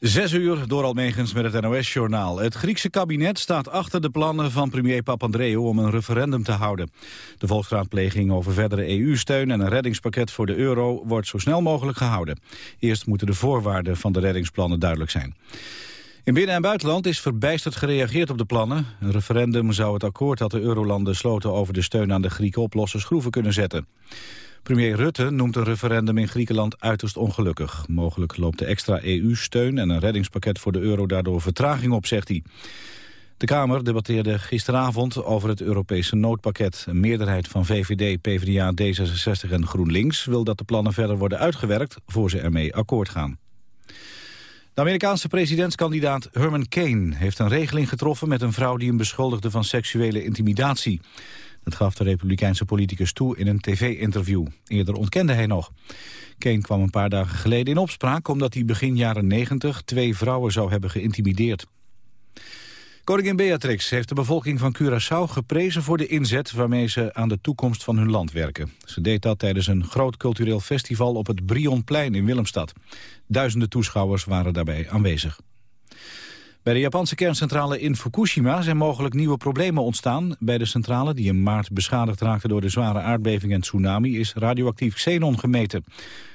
Zes uur door Almegens met het NOS-journaal. Het Griekse kabinet staat achter de plannen van premier Papandreou om een referendum te houden. De volksraadpleging over verdere EU-steun en een reddingspakket voor de euro wordt zo snel mogelijk gehouden. Eerst moeten de voorwaarden van de reddingsplannen duidelijk zijn. In binnen- en buitenland is verbijsterd gereageerd op de plannen. Een referendum zou het akkoord dat de eurolanden sloten over de steun aan de Grieken op losse schroeven kunnen zetten. Premier Rutte noemt een referendum in Griekenland uiterst ongelukkig. Mogelijk loopt de extra EU-steun en een reddingspakket voor de euro daardoor vertraging op, zegt hij. De Kamer debatteerde gisteravond over het Europese noodpakket. Een meerderheid van VVD, PvdA, D66 en GroenLinks wil dat de plannen verder worden uitgewerkt voor ze ermee akkoord gaan. De Amerikaanse presidentskandidaat Herman Kane heeft een regeling getroffen met een vrouw die hem beschuldigde van seksuele intimidatie. Gaf de republikeinse politicus toe in een tv-interview. Eerder ontkende hij nog. Kane kwam een paar dagen geleden in opspraak... omdat hij begin jaren 90 twee vrouwen zou hebben geïntimideerd. Koningin Beatrix heeft de bevolking van Curaçao geprezen voor de inzet waarmee ze aan de toekomst van hun land werken. Ze deed dat tijdens een groot cultureel festival op het Brionplein in Willemstad. Duizenden toeschouwers waren daarbij aanwezig. Bij de Japanse kerncentrale in Fukushima zijn mogelijk nieuwe problemen ontstaan. Bij de centrale, die in maart beschadigd raakte door de zware aardbeving en tsunami, is radioactief xenon gemeten.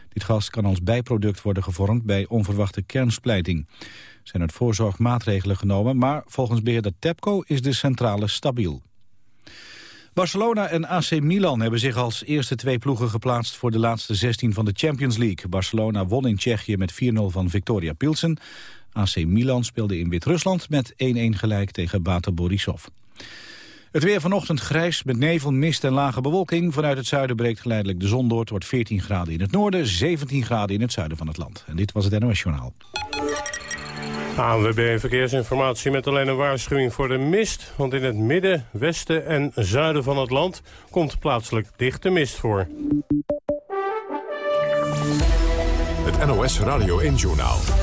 Dit gas kan als bijproduct worden gevormd bij onverwachte kernsplijting. Er zijn uit voorzorg maatregelen genomen, maar volgens beheerder TEPCO is de centrale stabiel. Barcelona en AC Milan hebben zich als eerste twee ploegen geplaatst voor de laatste 16 van de Champions League. Barcelona won in Tsjechië met 4-0 van Victoria Pilsen. AC Milan speelde in Wit-Rusland met 1-1 gelijk tegen Bata Borisov. Het weer vanochtend grijs met nevel, mist en lage bewolking. Vanuit het zuiden breekt geleidelijk de zon door. Het wordt 14 graden in het noorden, 17 graden in het zuiden van het land. En dit was het NOS Journaal. ANWB Verkeersinformatie met alleen een waarschuwing voor de mist. Want in het midden, westen en zuiden van het land komt plaatselijk dichte mist voor. Het NOS Radio 1 Journaal.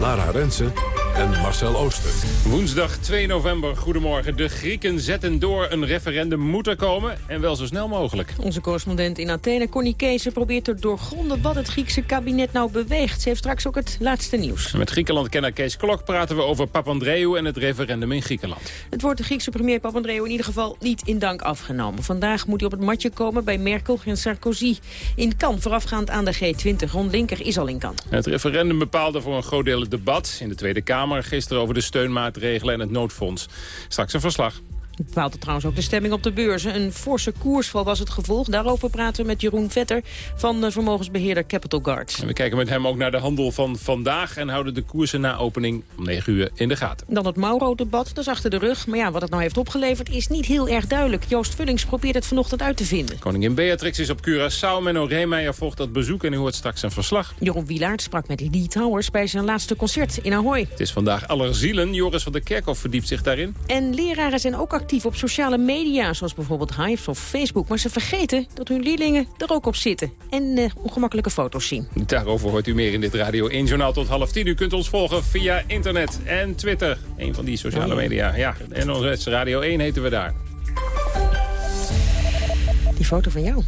Lara Rensen en Marcel Ooster. Woensdag 2 november, goedemorgen. De Grieken zetten door. Een referendum moet er komen en wel zo snel mogelijk. Onze correspondent in Athene, Connie Kees, probeert te doorgronden wat het Griekse kabinet nou beweegt. Ze heeft straks ook het laatste nieuws. Met Griekenland-kenner Kees Klok praten we over Papandreou en het referendum in Griekenland. Het wordt de Griekse premier Papandreou in ieder geval niet in dank afgenomen. Vandaag moet hij op het matje komen bij Merkel en Sarkozy. In Cannes, voorafgaand aan de G20. Ron Linker is al in Cannes. Het referendum bepaalde voor een groot deel het debat in de Tweede Kamer gisteren over de steunmaatregelen en het noodfonds. Straks een verslag. Het bepaalde trouwens ook de stemming op de beurzen. Een forse koersval was het gevolg. Daarover praten we met Jeroen Vetter van de vermogensbeheerder Capital Guards. En we kijken met hem ook naar de handel van vandaag... en houden de koersen na opening om 9 uur in de gaten. Dan het Mauro-debat, dat is achter de rug. Maar ja, wat het nou heeft opgeleverd is niet heel erg duidelijk. Joost Vullings probeert het vanochtend uit te vinden. Koningin Beatrix is op Curaçao. Menno Reemeijer volgt dat bezoek en u hoort straks een verslag. Jeroen Wielaert sprak met Lee Towers bij zijn laatste concert in Ahoy. Het is vandaag Allerzielen. Joris van der Kerkhof verdiept zich daarin. En leraren zijn ook actief op sociale media zoals bijvoorbeeld Hive of Facebook. Maar ze vergeten dat hun leerlingen er ook op zitten en uh, ongemakkelijke foto's zien. Daarover hoort u meer in dit Radio 1 Journaal tot half tien. U kunt ons volgen via internet en Twitter. Een van die sociale media. Ja, NOS Radio 1 heten we daar. Die foto van jou.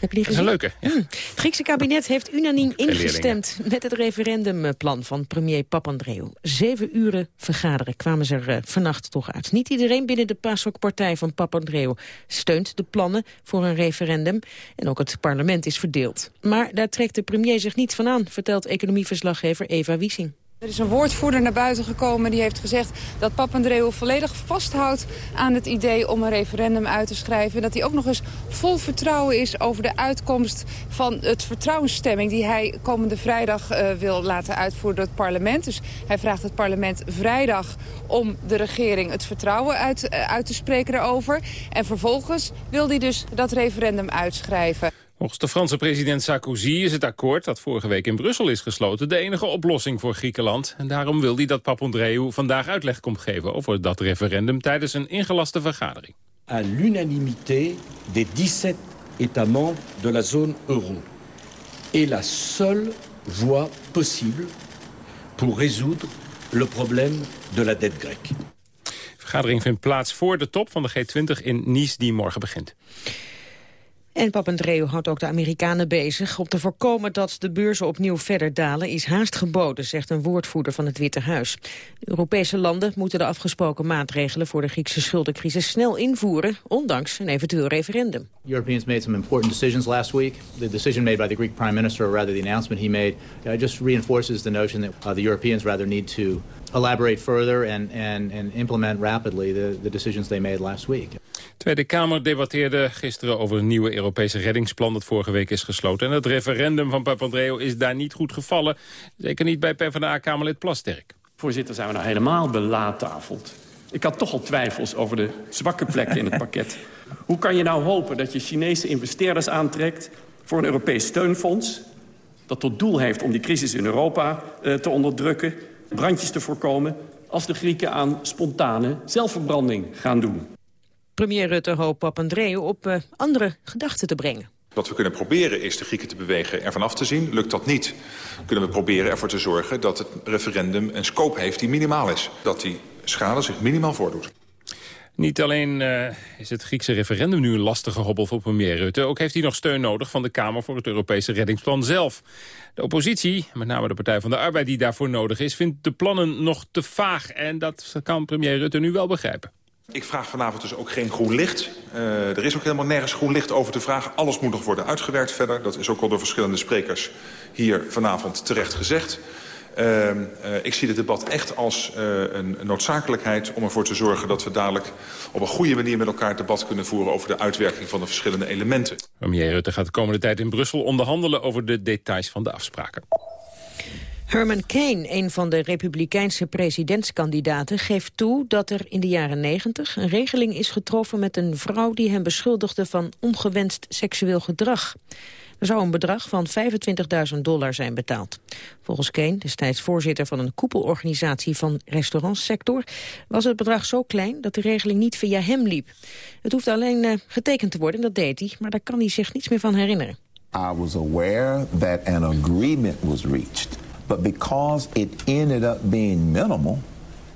Heb je die Dat is een leuke. Ja. Hmm. Het Griekse kabinet heeft unaniem ingestemd met het referendumplan van premier Papandreou. Zeven uren vergaderen kwamen ze er uh, vannacht toch uit. Niet iedereen binnen de PASOK-partij van Papandreou steunt de plannen voor een referendum. En ook het parlement is verdeeld. Maar daar trekt de premier zich niet van aan, vertelt economieverslaggever Eva Wiesing. Er is een woordvoerder naar buiten gekomen die heeft gezegd dat Papandreou volledig vasthoudt aan het idee om een referendum uit te schrijven. En dat hij ook nog eens vol vertrouwen is over de uitkomst van het vertrouwensstemming die hij komende vrijdag uh, wil laten uitvoeren door het parlement. Dus hij vraagt het parlement vrijdag om de regering het vertrouwen uit, uh, uit te spreken daarover. En vervolgens wil hij dus dat referendum uitschrijven. Volgens de Franse president Sarkozy is het akkoord dat vorige week in Brussel is gesloten de enige oplossing voor Griekenland. En daarom wil hij dat Papandreou vandaag uitleg komt geven over dat referendum tijdens een ingelaste vergadering. À l'unanimité des 17 États membres de la zone euro est la seule voie possible pour résoudre le problème de la dette grecque. De vergadering vindt plaats voor de top van de G20 in Nice die morgen begint. En Papandreou houdt ook de Amerikanen bezig. Om te voorkomen dat de beurzen opnieuw verder dalen is haast geboden, zegt een woordvoerder van het Witte Huis. Europese landen moeten de afgesproken maatregelen voor de Griekse schuldencrisis snel invoeren, ondanks een eventueel referendum. Europeans made some important decisions last week. The decision made by the Greek prime minister, or rather the announcement he made, uh, just reinforces the notion that uh, the Europeans rather need to elaborate further and, and, and implement rapidly the, the decisions they made last week. Tweede Kamer debatteerde gisteren over een nieuwe Europese reddingsplan dat vorige week is gesloten. En het referendum van Papandreou is daar niet goed gevallen. Zeker niet bij PvdA-Kamerlid Plasterk. Voorzitter, zijn we nou helemaal belaattafeld? Ik had toch al twijfels over de zwakke plekken in het pakket. Hoe kan je nou hopen dat je Chinese investeerders aantrekt voor een Europees steunfonds... dat tot doel heeft om die crisis in Europa uh, te onderdrukken brandjes te voorkomen... als de Grieken aan spontane zelfverbranding gaan doen. Premier Rutte hoopt Papandreou op uh, andere gedachten te brengen. Wat we kunnen proberen is de Grieken te bewegen ervan af te zien. Lukt dat niet, kunnen we proberen ervoor te zorgen dat het referendum een scope heeft die minimaal is. Dat die schade zich minimaal voordoet. Niet alleen uh, is het Griekse referendum nu een lastige hobbel voor premier Rutte... ook heeft hij nog steun nodig van de Kamer voor het Europese reddingsplan zelf. De oppositie, met name de Partij van de Arbeid die daarvoor nodig is... vindt de plannen nog te vaag en dat kan premier Rutte nu wel begrijpen. Ik vraag vanavond dus ook geen groen licht. Uh, er is ook helemaal nergens groen licht over de vraag. Alles moet nog worden uitgewerkt verder. Dat is ook al door verschillende sprekers hier vanavond terecht gezegd. Uh, uh, ik zie dit debat echt als uh, een noodzakelijkheid om ervoor te zorgen dat we dadelijk op een goede manier met elkaar het debat kunnen voeren over de uitwerking van de verschillende elementen. Premier Rutte gaat de komende tijd in Brussel onderhandelen over de details van de afspraken. Herman Kane, een van de republikeinse presidentskandidaten, geeft toe dat er in de jaren 90 een regeling is getroffen met een vrouw die hem beschuldigde van ongewenst seksueel gedrag. Er zou een bedrag van 25.000 dollar zijn betaald. Volgens Kane, destijds voorzitter van een koepelorganisatie van restaurantsector, was het bedrag zo klein dat de regeling niet via hem liep. Het hoeft alleen uh, getekend te worden, dat deed hij, maar daar kan hij zich niets meer van herinneren. I was aware that an agreement was reached. But because it ended up being minimal,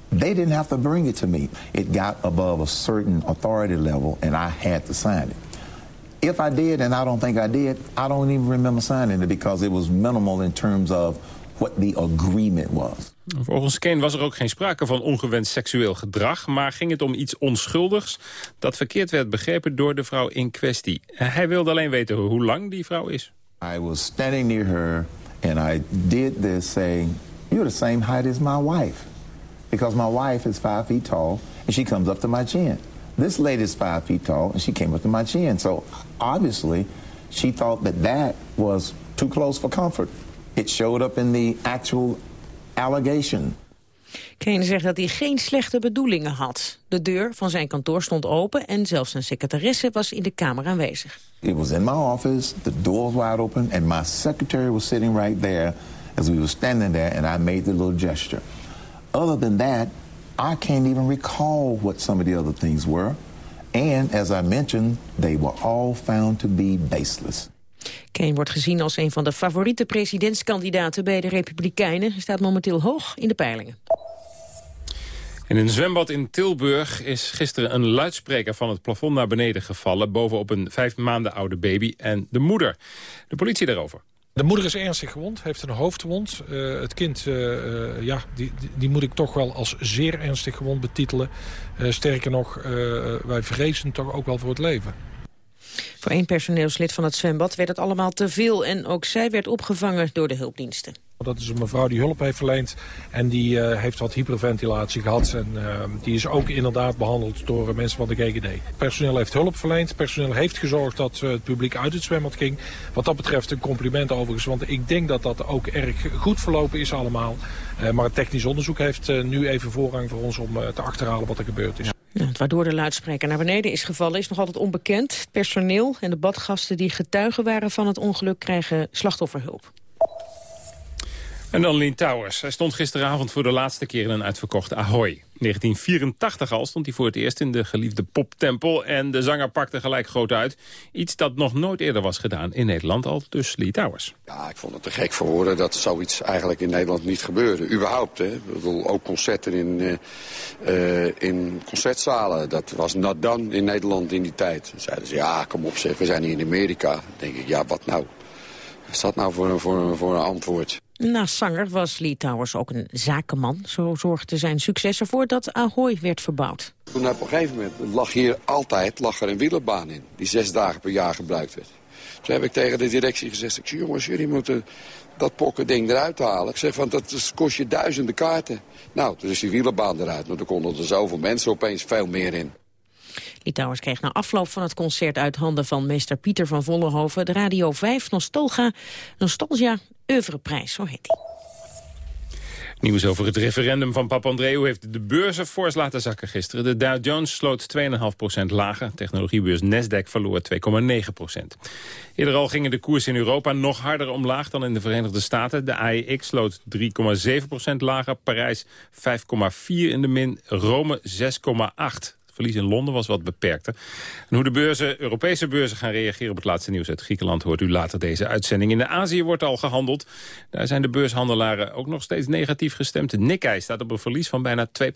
they didn't have to bring it to me. It got above a certain authority level, and I had to sign it. If I did, and I don't think I did, I don't even remember signing it because it was minimal in terms of what the agreement was. Volgens Kane was er ook geen sprake van ongewenst seksueel gedrag... maar ging het om iets onschuldigs dat verkeerd werd begrepen door de vrouw in kwestie. Hij wilde alleen weten hoe lang die vrouw is. I was standing near her and I did this saying, you're the same height as my wife. Because my wife is five feet tall and she comes up to my chin. This lady is five feet tall and she came up to my chin. So obviously she thought that that was too close for comfort. It showed up in the actual allegation. Kane zegt dat hij geen slechte bedoelingen had. De deur van zijn kantoor stond open en zelfs zijn secretaresse was in de kamer aanwezig. It was in my office, the door was wide open and my secretary was sitting right there as we were standing there and I made the little gesture. Other than that, I can't even recall what some of the other things were. And as I mentioned, they were all found to be baseless. Kane wordt gezien als een van de favoriete presidentskandidaten bij de Republikeinen. Hij staat momenteel hoog in de peilingen. In een zwembad in Tilburg is gisteren een luidspreker van het plafond naar beneden gevallen... bovenop een vijf maanden oude baby en de moeder. De politie daarover. De moeder is ernstig gewond, heeft een hoofdwond. Uh, het kind, uh, uh, ja, die, die, moet ik toch wel als zeer ernstig gewond betitelen. sterker nog, wij vrezen toch ook wel voor het leven. Voor één personeelslid van het zwembad werd het allemaal te veel... en ook zij werd opgevangen door de hulpdiensten. Dat is een mevrouw die hulp heeft verleend en die uh, heeft wat hyperventilatie gehad. En uh, die is ook inderdaad behandeld door mensen van de GGD. Personeel heeft hulp verleend. Personeel heeft gezorgd dat uh, het publiek uit het zwembad ging. Wat dat betreft een compliment overigens. Want ik denk dat dat ook erg goed verlopen is allemaal. maar het technisch onderzoek heeft nu even voorrang voor ons om te achterhalen wat er gebeurd is. Waardoor de luidspreker naar beneden is gevallen is nog altijd onbekend. Personeel en de badgasten die getuigen waren van het ongeluk krijgen slachtofferhulp. En dan Lien Towers. Hij stond gisteravond voor de laatste keer in een uitverkochte Ahoy. 1984 al stond hij voor het eerst in de geliefde poptempel... en de zanger pakte gelijk groot uit. Iets dat nog nooit eerder was gedaan in Nederland, al dus Lee Towers. Ja, ik vond het te gek voor woorden dat zoiets eigenlijk in Nederland niet gebeurde. Überhaupt, hè. Ik bedoel, ook concerten in, uh, in concertzalen. Dat was not done in Nederland in die tijd. Dan zeiden ze, ja, kom op zeg, we zijn hier in Amerika. Dan denk ik, ja, wat nou? Wat is dat nou voor, voor, voor een antwoord? Naast zanger was Lee Towers ook een zakenman. Zo zorgde zijn succes ervoor dat Ahoy werd verbouwd. Toen op een gegeven moment lag hier altijd lag er een wielerbaan in... die zes dagen per jaar gebruikt werd. Toen heb ik tegen de directie gezegd... Ik zeg, jongens, jullie moeten dat pokken ding eruit halen. Ik zeg, want dat kost je duizenden kaarten. Nou, toen is die wielerbaan eruit. Want er konden er zoveel mensen opeens veel meer in. Litouwers kreeg na afloop van het concert uit handen van meester Pieter van Vollenhoven... de Radio 5 Nostalgia, Nostalgia Oeuvreprijs, zo heet hij. Nieuws over het referendum van Papandreou heeft de beurzen fors laten zakken gisteren. De Dow Jones sloot 2,5% lager. Technologiebeurs Nasdaq verloor 2,9% Eerder al gingen de koersen in Europa nog harder omlaag dan in de Verenigde Staten. De AEX sloot 3,7% lager. Parijs 5,4 in de min. Rome 6,8 verlies in Londen was wat beperkter. En hoe de beurzen, Europese beurzen gaan reageren op het laatste nieuws uit Griekenland... hoort u later deze uitzending. In de Azië wordt al gehandeld. Daar zijn de beurshandelaren ook nog steeds negatief gestemd. De Nikkei staat op een verlies van bijna 2%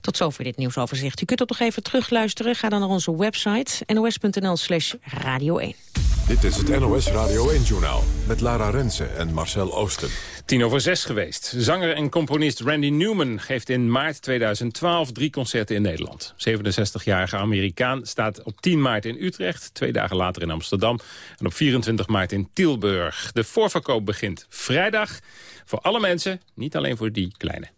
Tot zover dit nieuwsoverzicht. U kunt het nog even terugluisteren. Ga dan naar onze website nos.nl slash radio 1. Dit is het NOS Radio 1-journaal met Lara Rensen en Marcel Oosten. Tien over zes geweest. Zanger en componist Randy Newman geeft in maart 2012 drie concerten in Nederland. 67-jarige Amerikaan staat op 10 maart in Utrecht, twee dagen later in Amsterdam en op 24 maart in Tilburg. De voorverkoop begint vrijdag voor alle mensen, niet alleen voor die kleine.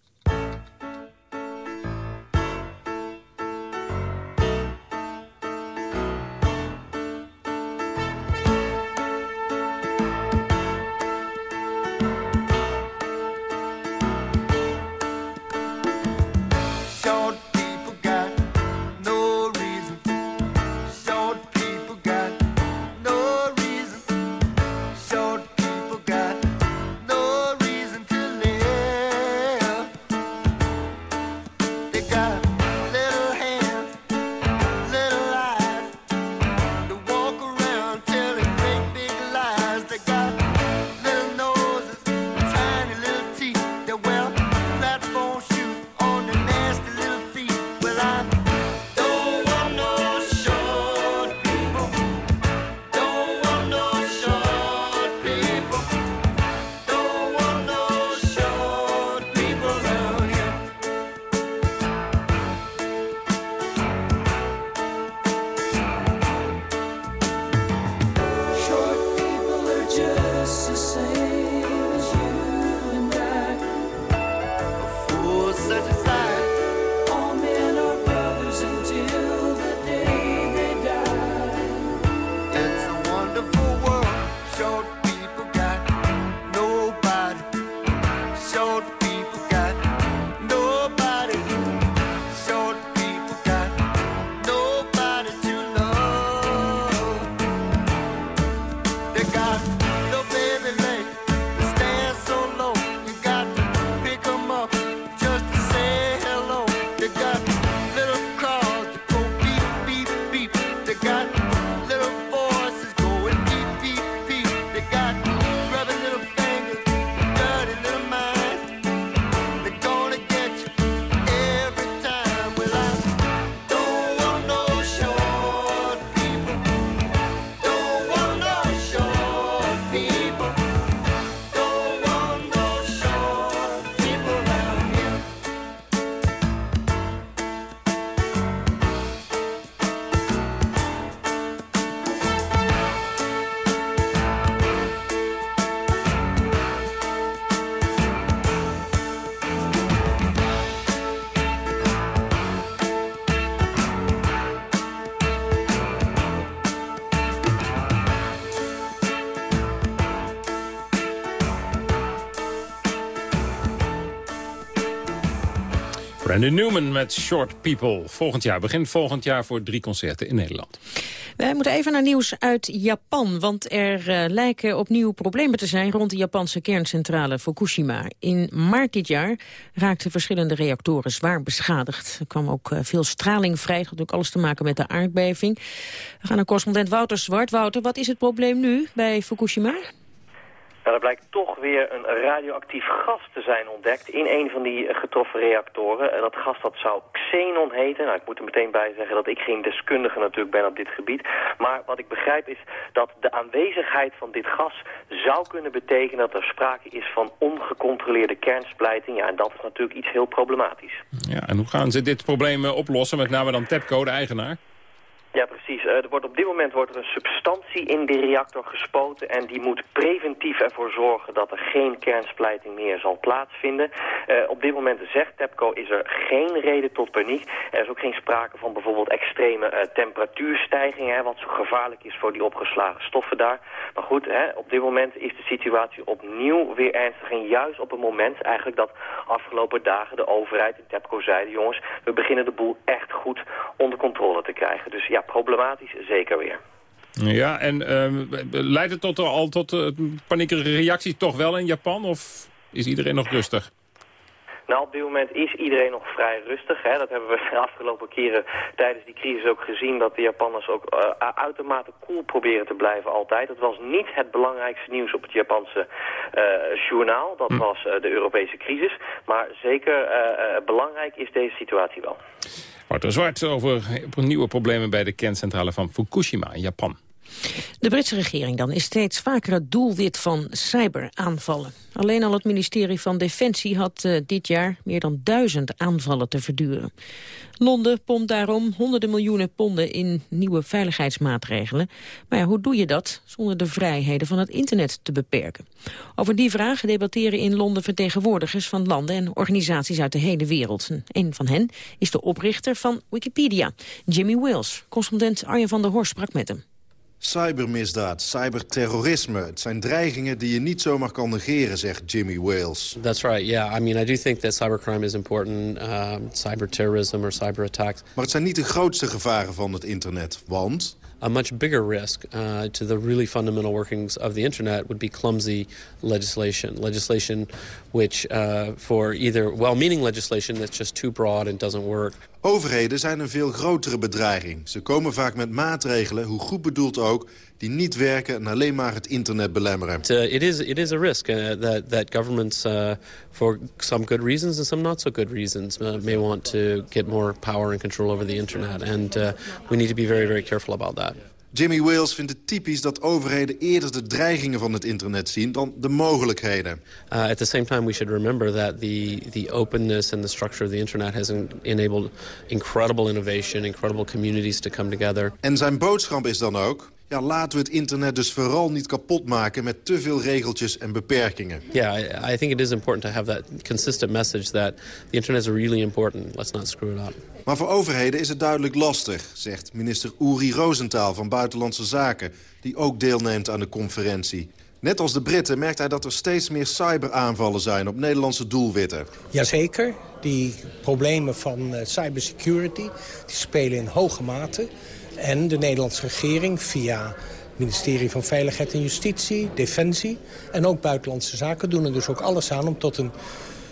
Brandon Newman met Short People. Volgend jaar, begin volgend jaar voor drie concerten in Nederland. Wij moeten even naar nieuws uit Japan, want er uh, lijken opnieuw problemen te zijn rond de Japanse kerncentrale Fukushima. In maart dit jaar raakten verschillende reactoren zwaar beschadigd. Er kwam ook uh, veel straling vrij, dat had ook alles te maken met de aardbeving. We gaan naar correspondent Wouter Zwart. Wouter, wat is het probleem nu bij Fukushima? Nou, er blijkt toch weer een radioactief gas te zijn ontdekt in een van die eh, getroffen reactoren. En dat gas dat zou xenon heten. Nou, ik moet er meteen bij zeggen dat ik geen deskundige natuurlijk ben op dit gebied. Maar wat ik begrijp is dat de aanwezigheid van dit gas zou kunnen betekenen dat er sprake is van ongecontroleerde kernsplijting. Ja, en dat is natuurlijk iets heel problematisch. Ja, en hoe gaan ze dit probleem eh, oplossen, met name dan TEPCO, de eigenaar? Ja, precies. Uh, er wordt op dit moment wordt er een substantie in de reactor gespoten... en die moet preventief ervoor zorgen dat er geen kernsplijting meer zal plaatsvinden. Uh, op dit moment, zegt TEPCO, is er geen reden tot paniek. Er is ook geen sprake van bijvoorbeeld extreme uh, temperatuurstijgingen... Hè, wat zo gevaarlijk is voor die opgeslagen stoffen daar. Maar goed, hè, op dit moment is de situatie opnieuw weer ernstig. En juist op het moment eigenlijk dat afgelopen dagen de overheid in TEPCO zeiden... jongens, we beginnen de boel echt goed onder controle te krijgen. Dus ja, problematisch zeker weer. Ja, en uh, leidt het tot, al tot uh, paniekerige reacties toch wel in Japan? Of is iedereen nog rustig? Nou, op dit moment is iedereen nog vrij rustig. Hè. Dat hebben we de afgelopen keren tijdens die crisis ook gezien... dat de Japanners ook uh, uitermate cool proberen te blijven altijd. Dat was niet het belangrijkste nieuws op het Japanse uh, journaal. Dat hm. was uh, de Europese crisis. Maar zeker belangrijk is deze situatie wel. Wouter Zwart over nieuwe problemen bij de kerncentrale van Fukushima in Japan. De Britse regering dan is steeds vaker het doelwit van cyberaanvallen. Alleen al het ministerie van Defensie had uh, dit jaar meer dan duizend aanvallen te verduren. Londen pompt daarom honderden miljoenen ponden in nieuwe veiligheidsmaatregelen. Maar ja, hoe doe je dat zonder de vrijheden van het internet te beperken? Over die vraag debatteren in Londen vertegenwoordigers van landen en organisaties uit de hele wereld. een van hen is de oprichter van Wikipedia, Jimmy Wales. Correspondent Arjen van der Horst sprak met hem. Cybermisdaad, cyberterrorisme. Het zijn dreigingen die je niet zomaar kan negeren, zegt Jimmy Wales. That's right, yeah. I mean, I do think that cybercrime is important, uh, cyberterrorism or cyberattacks. Maar het zijn niet de grootste gevaren van het internet, want a much bigger risk uh, to the really fundamental workings of the internet would be clumsy legislation. Legislation which, uh, for either well-meaning legislation that's just too broad and doesn't work. Overheden zijn een veel grotere bedreiging. Ze komen vaak met maatregelen, hoe goed bedoeld ook, die niet werken en alleen maar het internet belemmeren. Uh, it, is, it is a risk uh, that, that governments, uh, for some good reasons and some not so good reasons, may want to get more power and control over the internet. And we need to be very, very careful about that. Jimmy Wales vindt het typisch dat overheden eerder de dreigingen van het internet zien dan de mogelijkheden. Uh, at the same time we should remember that the, the openness and the structure of the internet has enabled incredible innovation, incredible communities to come together. En zijn boodschap is dan ook, ja, laten we het internet dus vooral niet kapot maken met te veel regeltjes en beperkingen. Yeah, I, think it is important to have that consistent message that the internet is really important. Let's not screw it up. Maar voor overheden is het duidelijk lastig, zegt minister Uri Rosenthal van Buitenlandse Zaken, die ook deelneemt aan de conferentie. Net als de Britten merkt hij dat er steeds meer cyberaanvallen zijn op Nederlandse doelwitten. Jazeker, die problemen van uh, cybersecurity die spelen in hoge mate. En de Nederlandse regering via ministerie van Veiligheid en Justitie, Defensie en ook Buitenlandse Zaken doen er dus ook alles aan om tot een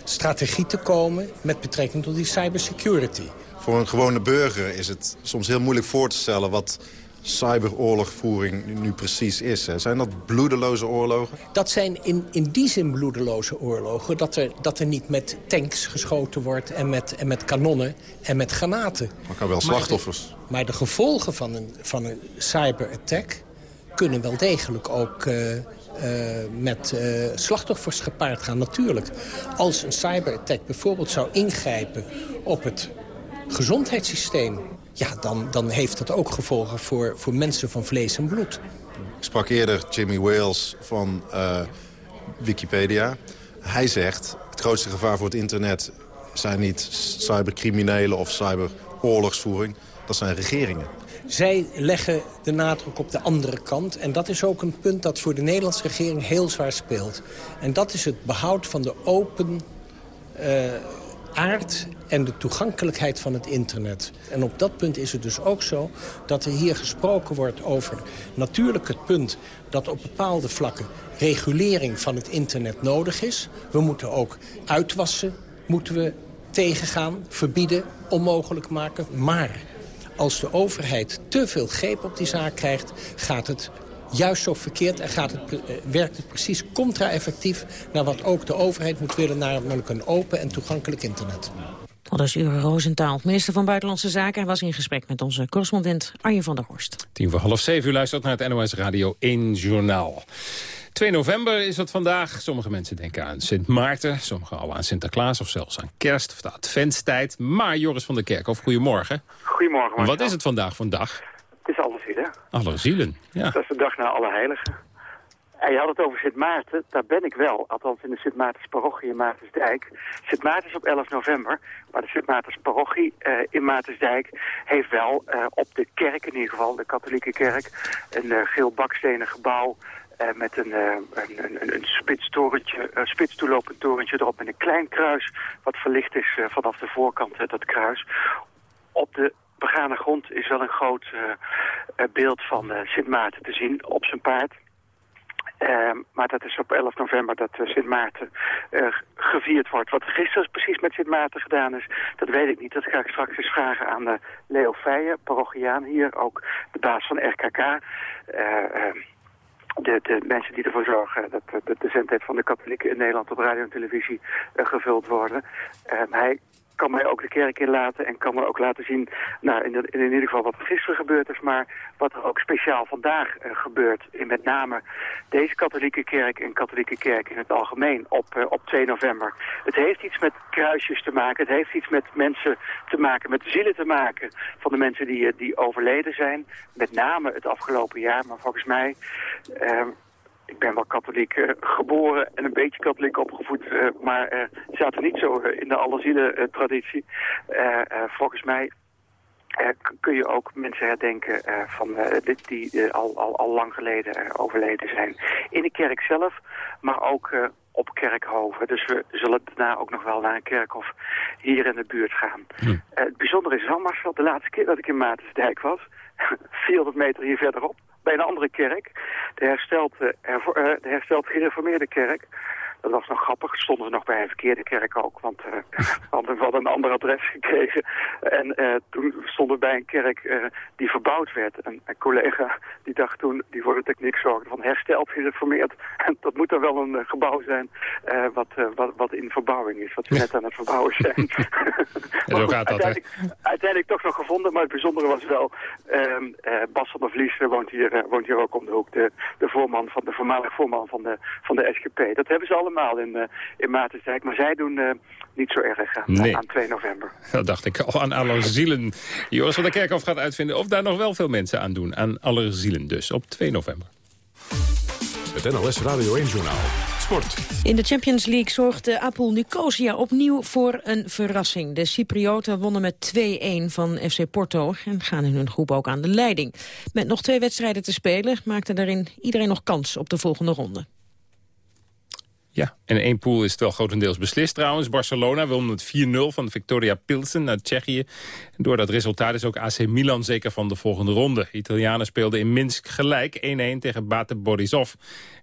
strategie te komen met betrekking tot die cybersecurity. Voor een gewone burger is het soms heel moeilijk voor te stellen wat cyberoorlogvoering nu precies is. Hè? Zijn dat bloedeloze oorlogen? Dat zijn in, in die zin bloedeloze oorlogen... Dat er, dat er niet met tanks geschoten wordt en met, en met kanonnen en met granaten. Maar kan wel slachtoffers. Maar de, maar de gevolgen van een, van een cyberattack kunnen wel degelijk ook... Uh, uh, met uh, slachtoffers gepaard gaan, natuurlijk. Als een cyberattack bijvoorbeeld zou ingrijpen op het gezondheidssysteem... ja, dan, dan heeft dat ook gevolgen voor, voor mensen van vlees en bloed. Ik sprak eerder Jimmy Wales van uh, Wikipedia. Hij zegt, het grootste gevaar voor het internet zijn niet cybercriminelen of cyberoorlogsvoering. Dat zijn regeringen. Zij leggen de nadruk op de andere kant. En dat is ook een punt dat voor de Nederlandse regering heel zwaar speelt. En dat is het behoud van de open uh, aard en de toegankelijkheid van het internet. En op dat punt is het dus ook zo dat er hier gesproken wordt over natuurlijk het punt dat op bepaalde vlakken regulering van het internet nodig is. We moeten ook uitwassen, moeten we tegengaan, verbieden, onmogelijk maken. Maar als de overheid te veel greep op die zaak krijgt... gaat het juist zo verkeerd en gaat het, eh, werkt het precies contra-effectief... naar wat ook de overheid moet willen, namelijk een open en toegankelijk internet. Dat is Ure Roosentaal, minister van Buitenlandse Zaken. Hij was in gesprek met onze correspondent Arjen van der Horst. Tien voor half zeven, u luistert naar het NOS Radio 1 Journaal. 2 november is het vandaag. Sommige mensen denken aan Sint Maarten, sommigen al aan Sinterklaas of zelfs aan kerst of de adventstijd. Maar Joris van der Kerkhof, goedemorgen. Goedemorgen. Marcel. Wat is het vandaag vandaag? Het is alle zielen. Alle zielen, ja. Dat is de dag na alle heiligen. En je had het over Sint Maarten, daar ben ik wel. Althans in de Sint Maartens parochie in Maartensdijk. Sint Maarten is op 11 november, maar de Sint Maartens parochie uh, in Maartensdijk... heeft wel uh, op de kerk in ieder geval, de katholieke kerk... een uh, geel bakstenen gebouw uh, met een, uh, een, een, een spitstorentje, een spitstoelopend torentje erop met een klein kruis wat verlicht is uh, vanaf de voorkant, dat kruis. Op de begane grond is wel een groot beeld van Sint Maarten te zien op zijn paard. Uh, maar dat is op 11 november dat uh, Sint Maarten uh, gevierd wordt. Wat gisteren precies met Sint Maarten gedaan is, dat weet ik niet. Dat ga ik straks eens vragen aan Leo Feijen, parochiaan hier, ook de baas van RKK. ehm, de, de, mensen die ervoor zorgen dat de, zendtijd van de katholieken in Nederland op radio en televisie uh, gevuld worden. Uh, hij kan mij ook de kerk inlaten en kan me ook laten zien, nou, in, in, ieder geval wat er gisteren gebeurd is, maar wat er ook speciaal vandaag uh, gebeurt. In met name deze katholieke kerk en katholieke kerk in het algemeen op, uh, op 2 november. Het heeft iets met kruisjes te maken, het heeft iets met mensen te maken, met zielen te maken van de mensen die, uh, die overleden zijn. Met name het afgelopen jaar, maar volgens mij ik ben wel katholiek uh, geboren en een beetje katholiek opgevoed, uh, maar uh, zaten niet zo in de allezielen traditie. volgens mij kun je ook mensen herdenken van, dit, die al, al, al lang geleden overleden zijn. In de kerk zelf, maar ook op kerkhoven. Dus we zullen daarna ook nog wel naar een kerkhof hier in de buurt gaan. Hm. het bijzondere is wel, Marcel, de laatste keer dat ik in Maartensdijk was, 400 meter hier verderop, bij een andere kerk, de hersteld, uh, de hersteld gereformeerde kerk. Dat was nog grappig. Stonden we nog bij een verkeerde kerk ook. Want uh, we hadden een ander adres gekregen. En uh, toen stonden we bij een kerk uh, die verbouwd werd. En een collega die dacht toen, die voor de techniek zorgde, van hersteld, gereformeerd. En dat moet dan wel een gebouw zijn wat, wat, wat in verbouwing is. Wat we net aan het verbouwen zijn. zo gaat dat, uiteindelijk, uiteindelijk toch nog gevonden. Maar het bijzondere was wel, ehm, Bas van der Vlies woont hier, woont hier ook om de hoek. De, de voorman van de voormalig voorman van de, van de SGP. Dat hebben ze allemaal in, uh, in Maartensdijk. Maar zij doen uh, niet zo erg aan, nee. aan 2 november. Dat dacht ik al, aan alle zielen. Joris van der Kerkhof gaat uitvinden of daar nog wel veel mensen aan doen. Aan alle zielen dus, op 2 november. Het NLS Radio 1 Journaal. Sport. In de Champions League zorgde Apel Nicosia opnieuw voor een verrassing. De Cyprioten wonnen met 2-1 van FC Porto en gaan in hun groep ook aan de leiding. Met nog twee wedstrijden te spelen maakte daarin iedereen nog kans op de volgende ronde. Ja, en één pool is het wel grotendeels beslist trouwens. Barcelona won met 4-0 van Victoria Pilsen uit Tsjechië. Door dat resultaat is ook AC Milan zeker van de volgende ronde. Italianen speelden in Minsk gelijk 1-1 tegen Bate Borisov.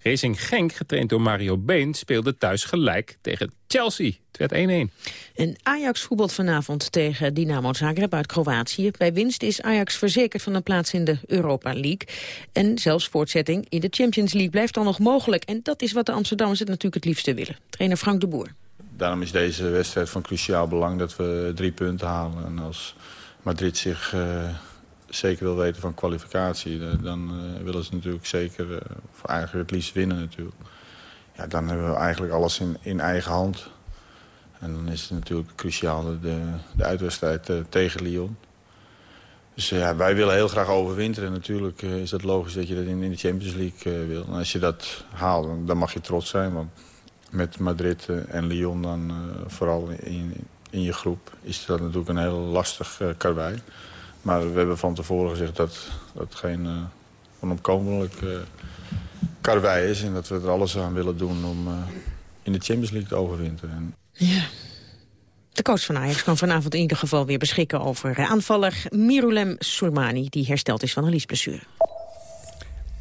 Racing Genk, getraind door Mario Been, speelde thuis gelijk tegen Chelsea. Het werd 1-1. En Ajax voetbalt vanavond tegen Dynamo Zagreb uit Kroatië. Bij winst is Ajax verzekerd van een plaats in de Europa League. En zelfs voortzetting in de Champions League blijft dan nog mogelijk. En dat is wat de Amsterdammers het natuurlijk het liefste willen. Trainer Frank de Boer. Daarom is deze wedstrijd van cruciaal belang dat we drie punten halen. En als Madrid zich uh, zeker wil weten van kwalificatie... dan uh, willen ze natuurlijk zeker, uh, of eigenlijk het liefst winnen natuurlijk. Dan hebben we eigenlijk alles in, in eigen hand. En dan is het natuurlijk cruciaal de, de, uitwedstrijd uh, tegen Lyon. Dus uh, ja, wij willen heel graag overwinteren. Natuurlijk uh, is dat logisch dat je dat in, in de Champions League wil. Als je dat haalt, dan, mag je trots zijn. Want met Madrid en Lyon dan vooral in, in je groep... is dat natuurlijk een heel lastig karwei. Maar we hebben van tevoren gezegd dat dat geen onopkomelijk karwei is. En dat we er alles aan willen doen om in de Champions League te overwinteren. Ja. De coach van Ajax kan vanavond in ieder geval weer beschikken over aanvaller Mirulem Soulmani, die hersteld is van een liesblessure.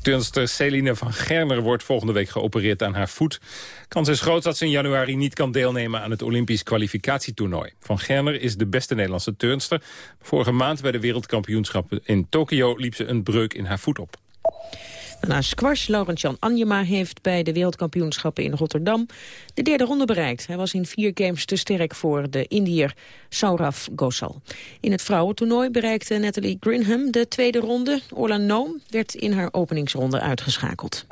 Turnster Celine van Gerner wordt volgende week geopereerd aan haar voet. Kans is groot dat ze in januari niet kan deelnemen aan het Olympisch kwalificatietoernooi. Van Gerner is de beste Nederlandse turnster. Vorige maand bij de wereldkampioenschappen in Tokio liep ze een breuk in haar voet op. Na squash, Laurent-Jan Anjema heeft bij de wereldkampioenschappen in Rotterdam de derde ronde bereikt. Hij was in vier games te sterk voor de Indiër Saurav Gosal. In het vrouwentoernooi bereikte Natalie Grinham de tweede ronde. Orla Noom werd in haar openingsronde uitgeschakeld.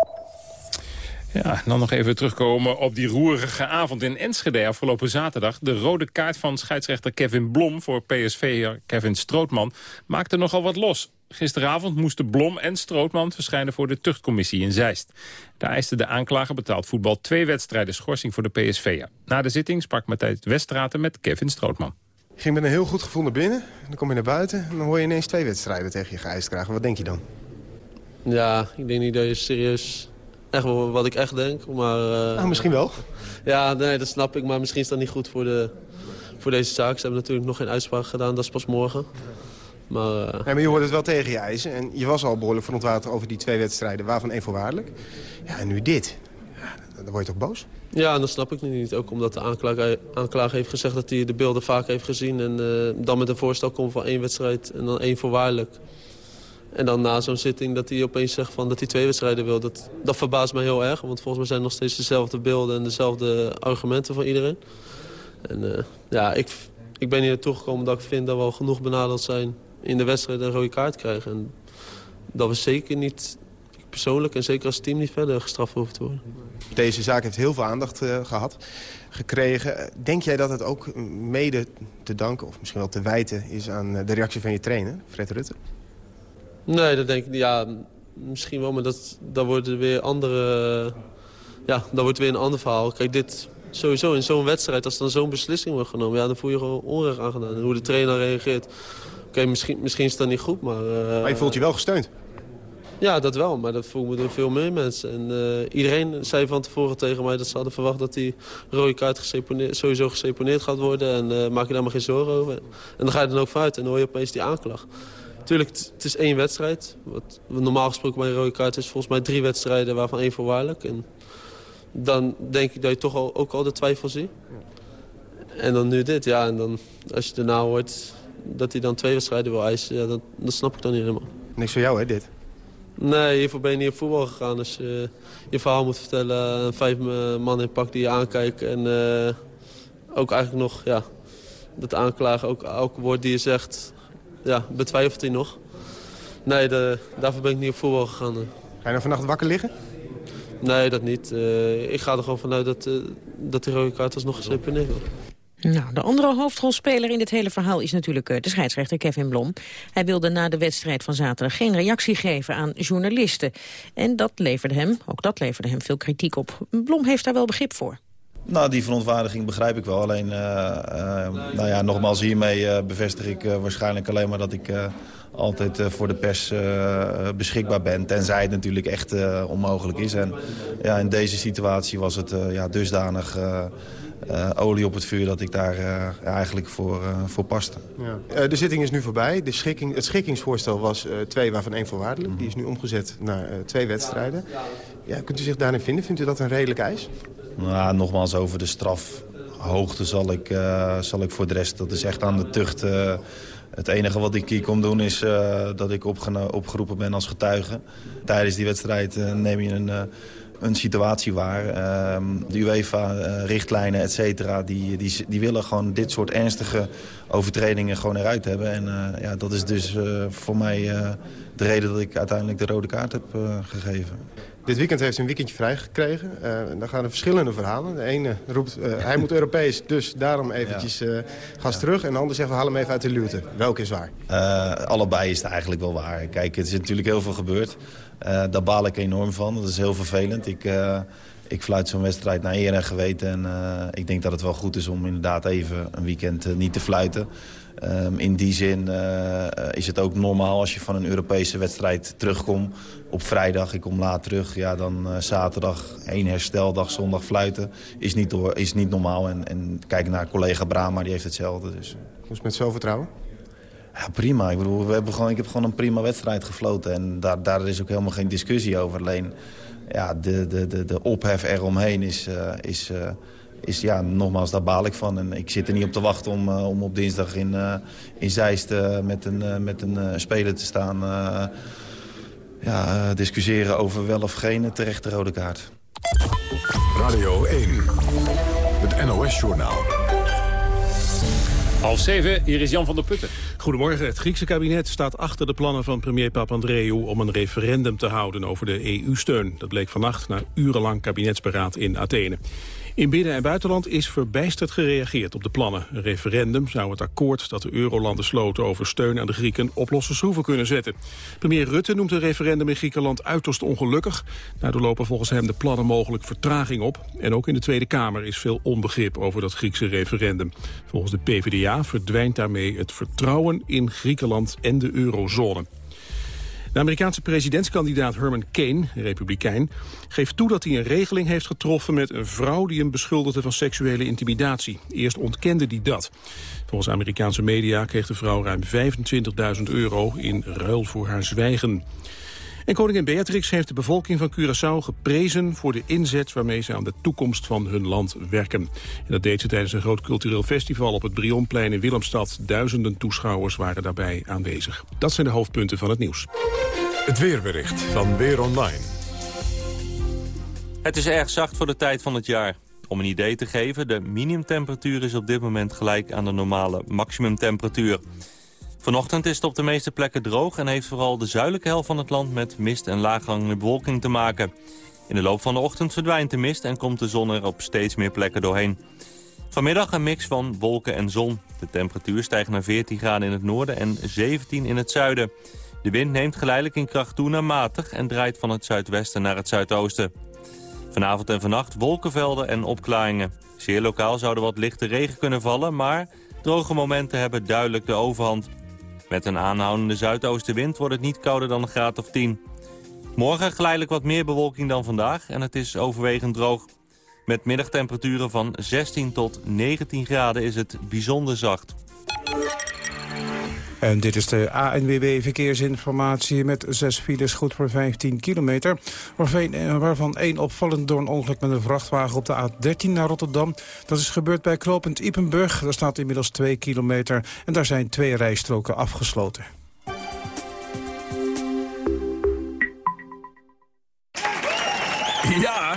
Ja, dan nog even terugkomen op die roerige avond in Enschede afgelopen zaterdag. De rode kaart van scheidsrechter Kevin Blom voor PSV Kevin Strootman maakte nogal wat los. Gisteravond moesten Blom en Strootman verschijnen voor de tuchtcommissie in Zeist. Daar eiste de aanklager betaald voetbal twee wedstrijden schorsing voor de PSV. Na de zitting sprak Matthijs Westraten met Kevin Strootman. Je ging met een heel goed gevoel naar binnen, dan kom je naar buiten... en dan hoor je ineens twee wedstrijden tegen je geëist krijgen. Wat denk je dan? Ja, ik denk niet dat je serieus echt wat ik echt denk, maar... Uh, nou, misschien wel. Ja, nee, dat snap ik, maar misschien is dat niet goed voor, de, voor deze zaak. Ze hebben natuurlijk nog geen uitspraak gedaan, dat is pas morgen. Maar, nee, maar je hoort het wel tegen je eisen. En je was al behoorlijk verontwaardigd over die twee wedstrijden, waarvan één voorwaardelijk. Ja, en nu dit. Ja, dan word je toch boos? Ja, dat snap ik niet. Ook omdat de aanklager, aanklager heeft gezegd dat hij de beelden vaak heeft gezien. En uh, dan met een voorstel komt van één wedstrijd en dan één voorwaardelijk. En dan na zo'n zitting dat hij opeens zegt van dat hij twee wedstrijden wil. Dat, dat verbaast me heel erg. Want volgens mij zijn nog steeds dezelfde beelden en dezelfde argumenten van iedereen. En uh, ja, ik, ik ben hier naartoe gekomen dat ik vind dat we al genoeg benaderd zijn in de wedstrijd een rode kaart krijgen. En dat we zeker niet, persoonlijk en zeker als team niet verder gestraft hoeven te worden. Deze zaak heeft heel veel aandacht uh, gehad, gekregen. Denk jij dat het ook mede te danken, of misschien wel te wijten... is aan de reactie van je trainer, Fred Rutte? Nee, dat denk ik Ja, misschien wel, maar dat, dat wordt weer andere... Ja, dat wordt weer een ander verhaal. Kijk, dit sowieso in zo'n wedstrijd, als dan zo'n beslissing wordt genomen... ja, dan voel je gewoon onrecht aangedaan. En hoe de trainer reageert. Oké, misschien, misschien is dat niet goed, maar... Uh, maar je voelt je wel gesteund? Ja, dat wel, maar dat voel me door veel meer mensen. En uh, iedereen zei van tevoren tegen mij dat ze hadden verwacht dat die rode kaart geseponeerd, sowieso geseponeerd gaat worden. En uh, maak je daar maar geen zorgen over. En dan ga je dan ook vanuit en dan hoor je opeens die aanklacht. Tuurlijk, het is één wedstrijd. Wat normaal gesproken bij een rode kaart is volgens mij drie wedstrijden waarvan één voorwaardelijk. En dan denk ik dat je toch al, ook al de twijfel ziet. En dan nu dit, ja. En dan als je daarna hoort dat hij dan twee wedstrijden wil eisen, ja, dat, dat snap ik dan niet helemaal. Niks voor jou, hè, dit? Nee, hiervoor ben je niet op voetbal gegaan. Als je je verhaal moet vertellen, vijf man in pak die je aankijkt. En uh, ook eigenlijk nog, ja, dat aanklagen, ook elke woord die je zegt, ja, betwijfelt hij nog. Nee, de, daarvoor ben ik niet op voetbal gegaan. Ga je nou vannacht wakker liggen? Nee, dat niet. Uh, ik ga er gewoon vanuit dat, uh, dat die rode kaart alsnog geseponeerd wordt. Nou, de andere hoofdrolspeler in dit hele verhaal is natuurlijk de scheidsrechter Kevin Blom. Hij wilde na de wedstrijd van zaterdag geen reactie geven aan journalisten. En dat leverde hem, ook dat leverde hem veel kritiek op. Blom heeft daar wel begrip voor. Nou, die verontwaardiging begrijp ik wel. Alleen, uh, uh, nou ja, nogmaals, hiermee bevestig ik waarschijnlijk alleen maar dat ik altijd voor de pers beschikbaar ben. Tenzij het natuurlijk echt onmogelijk is. En ja, in deze situatie was het ja, dusdanig... olie op het vuur dat ik daar eigenlijk voor, voor paste. Ja. de zitting is nu voorbij. De schikking, het schikkingsvoorstel was twee, waarvan één voorwaardelijk. Die is nu omgezet naar twee wedstrijden. Ja, kunt u zich daarin vinden? Vindt u dat een redelijk eis? Nou, nogmaals, over de strafhoogte zal ik, uh, zal ik voor de rest... dat is echt aan de tucht. Uh, het enige wat ik hier kom doen is uh, dat ik opgeroepen ben als getuige. Tijdens die wedstrijd neem je een, een situatie waar. Ehm, de UEFA-richtlijnen, et cetera, die, die, die willen gewoon dit soort ernstige overtredingen gewoon eruit hebben. En ja, dat is dus voor mij de reden dat ik uiteindelijk de rode kaart heb gegeven. Dit weekend heeft hij een weekendje vrijgekregen. Uh, daar gaan er verschillende verhalen. De ene roept, uh, hij moet Europees, dus daarom eventjes uh, gas terug. En de ander zegt, we halen hem even uit de luwte. Welke is waar? allebei is het eigenlijk wel waar. Kijk, het is natuurlijk heel veel gebeurd. Daar baal ik enorm van. Dat is heel vervelend. Ik, ik fluit zo'n wedstrijd naar eer en geweten. En ik denk dat het wel goed is om inderdaad even een weekend niet te fluiten. Ehm, in die zin is het ook normaal als je van een Europese wedstrijd terugkomt. Op vrijdag, ik kom laat terug, ja, dan zaterdag één hersteldag, zondag fluiten. Is niet, door, is niet normaal. En, en kijk naar collega Brama, die heeft hetzelfde. Dus. Hoe is met zelfvertrouwen? Ja, prima. Ik, bedoel, we hebben gewoon, ik heb gewoon een prima wedstrijd gefloten. En daar, daar is ook helemaal geen discussie over. Alleen ja, de, de, de, de ophef eromheen is, uh, is, uh, is ja, nogmaals, daar baal ik van. En ik zit er niet op te wachten om, uh, om op dinsdag in, in Zeist met een, met een speler te staan... ja, discussiëren over wel of geen terechte rode kaart. Radio 1, het NOS-journaal. Half zeven, hier is Jan van der Putten. Goedemorgen. Het Griekse kabinet staat achter de plannen van premier Papandreou... om een referendum te houden over de EU-steun. Dat bleek vannacht na urenlang kabinetsberaad in Athene. In binnen- en buitenland is verbijsterd gereageerd op de plannen. Een referendum zou het akkoord dat de eurolanden sloten over steun aan de Grieken op losse schroeven kunnen zetten. Premier Rutte noemt een referendum in Griekenland uiterst ongelukkig. Daardoor lopen volgens hem de plannen mogelijk vertraging op. En ook in de Tweede Kamer is veel onbegrip over dat Griekse referendum. Volgens de PvdA verdwijnt daarmee het vertrouwen in Griekenland en de eurozone. De Amerikaanse presidentskandidaat Herman Kane, republikein, geeft toe dat hij een regeling heeft getroffen met een vrouw die hem beschuldigde van seksuele intimidatie. Eerst ontkende hij dat. Volgens Amerikaanse media kreeg de vrouw ruim 25.000 euro in ruil voor haar zwijgen. En koningin Beatrix heeft de bevolking van Curaçao geprezen... voor de inzet waarmee ze aan de toekomst van hun land werken. En dat deed ze tijdens een groot cultureel festival op het Brionplein in Willemstad. Duizenden toeschouwers waren daarbij aanwezig. Dat zijn de hoofdpunten van het nieuws. Het weerbericht van Weer Online. Het is erg zacht voor de tijd van het jaar. Om een idee te geven, de minimumtemperatuur is op dit moment gelijk aan de normale maximumtemperatuur. Vanochtend is het op de meeste plekken droog en heeft vooral de zuidelijke helft van het land met mist en laaghangende bewolking te maken. In de loop van de ochtend verdwijnt de mist en komt de zon er op steeds meer plekken doorheen. Vanmiddag een mix van wolken en zon. De temperatuur stijgt naar 14 graden in het noorden en 17 in het zuiden. De wind neemt geleidelijk in kracht toe naar matig en draait van het zuidwesten naar het zuidoosten. Vanavond en vannacht wolkenvelden en opklaringen. Zeer lokaal zouden wat lichte regen kunnen vallen, maar droge momenten hebben duidelijk de overhand. Met een aanhoudende zuidoostenwind wordt het niet kouder dan een graad of 10. Morgen geleidelijk wat meer bewolking dan vandaag en het is overwegend droog. Met middagtemperaturen van 16 tot 19 graden is het bijzonder zacht. En dit is de ANWB Verkeersinformatie met zes files goed voor 15 kilometer. Waarvan één opvallend door een ongeluk met een vrachtwagen op de A13 naar Rotterdam. Dat is gebeurd bij Knopend Ipenburg. Daar staat inmiddels 2 kilometer en daar zijn twee rijstroken afgesloten. Ja,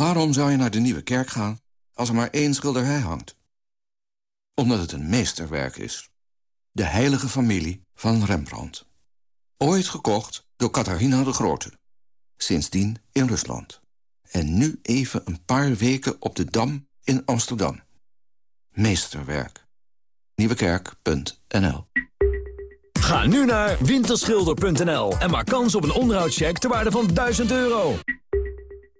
Waarom zou je naar de Nieuwe Kerk gaan als er maar één schilderij hangt? Omdat het een meesterwerk is. De heilige familie van Rembrandt. Ooit gekocht door Catharina de Grote. Sindsdien in Rusland. En nu even een paar weken op de Dam in Amsterdam. Meesterwerk. Nieuwekerk.nl Ga nu naar winterschilder.nl en maak kans op een onderhoudscheck ter waarde van 1000 euro.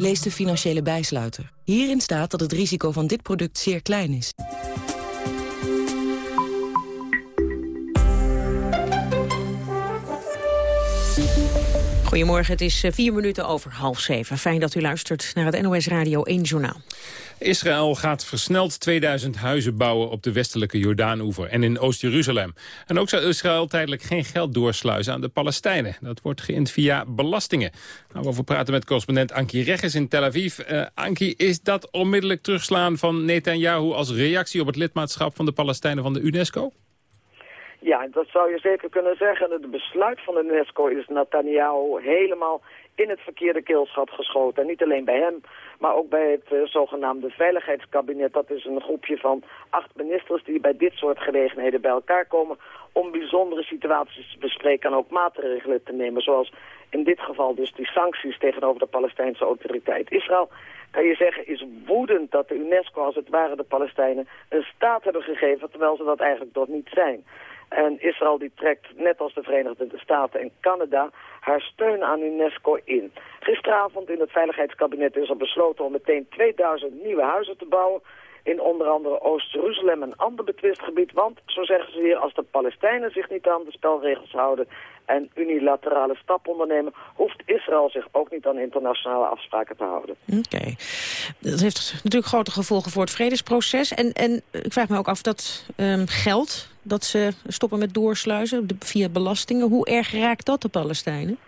Lees de financiële bijsluiter. Hierin staat dat het risico van dit product zeer klein is. Goedemorgen, het is eh, vier minuten over half zeven. Fijn dat u luistert naar het NOS Radio 1 Journaal. Israël gaat versneld 2000 huizen bouwen op de westelijke Jordaanoever en in Oost-Jeruzalem. En ook zal Israël tijdelijk geen geld doorsluizen aan de Palestijnen. Dat wordt geïnd via belastingen. Nou, we over praten met correspondent Anki Regges in Tel Aviv. Uh, Anki, is dat onmiddellijk terugslaan van Netanyahu als reactie op het lidmaatschap van de Palestijnen van de UNESCO? Ja, dat zou je zeker kunnen zeggen. Het besluit van de UNESCO is Netanyahu helemaal in het verkeerde keelschap geschoten. En niet alleen bij hem, maar ook bij het uh, zogenaamde Veiligheidskabinet. Dat is een groepje van acht ministers die bij dit soort gelegenheden bij elkaar komen... om bijzondere situaties te bespreken en ook maatregelen te nemen. Zoals in dit geval dus die sancties tegenover de Palestijnse autoriteit. Israël, kan je zeggen, is woedend dat de UNESCO als het ware de Palestijnen een staat hebben gegeven... terwijl ze dat eigenlijk toch niet zijn. En Israël die trekt, net als de Verenigde Staten en Canada, haar steun aan UNESCO in. Gisteravond in het Veiligheidskabinet is er besloten om meteen 2000 nieuwe huizen te bouwen in onder andere Oost-Jeruzalem en ander betwist gebied. Want, zo zeggen ze hier, als de Palestijnen zich niet aan de spelregels houden en unilaterale stappen ondernemen, hoeft Israël zich ook niet aan internationale afspraken te houden. Oké. Dat heeft natuurlijk grote gevolgen voor het vredesproces. En, en ik vraag me ook af dat um, geld dat ze stoppen met doorsluizen via belastingen, hoe erg raakt dat de Palestijnen?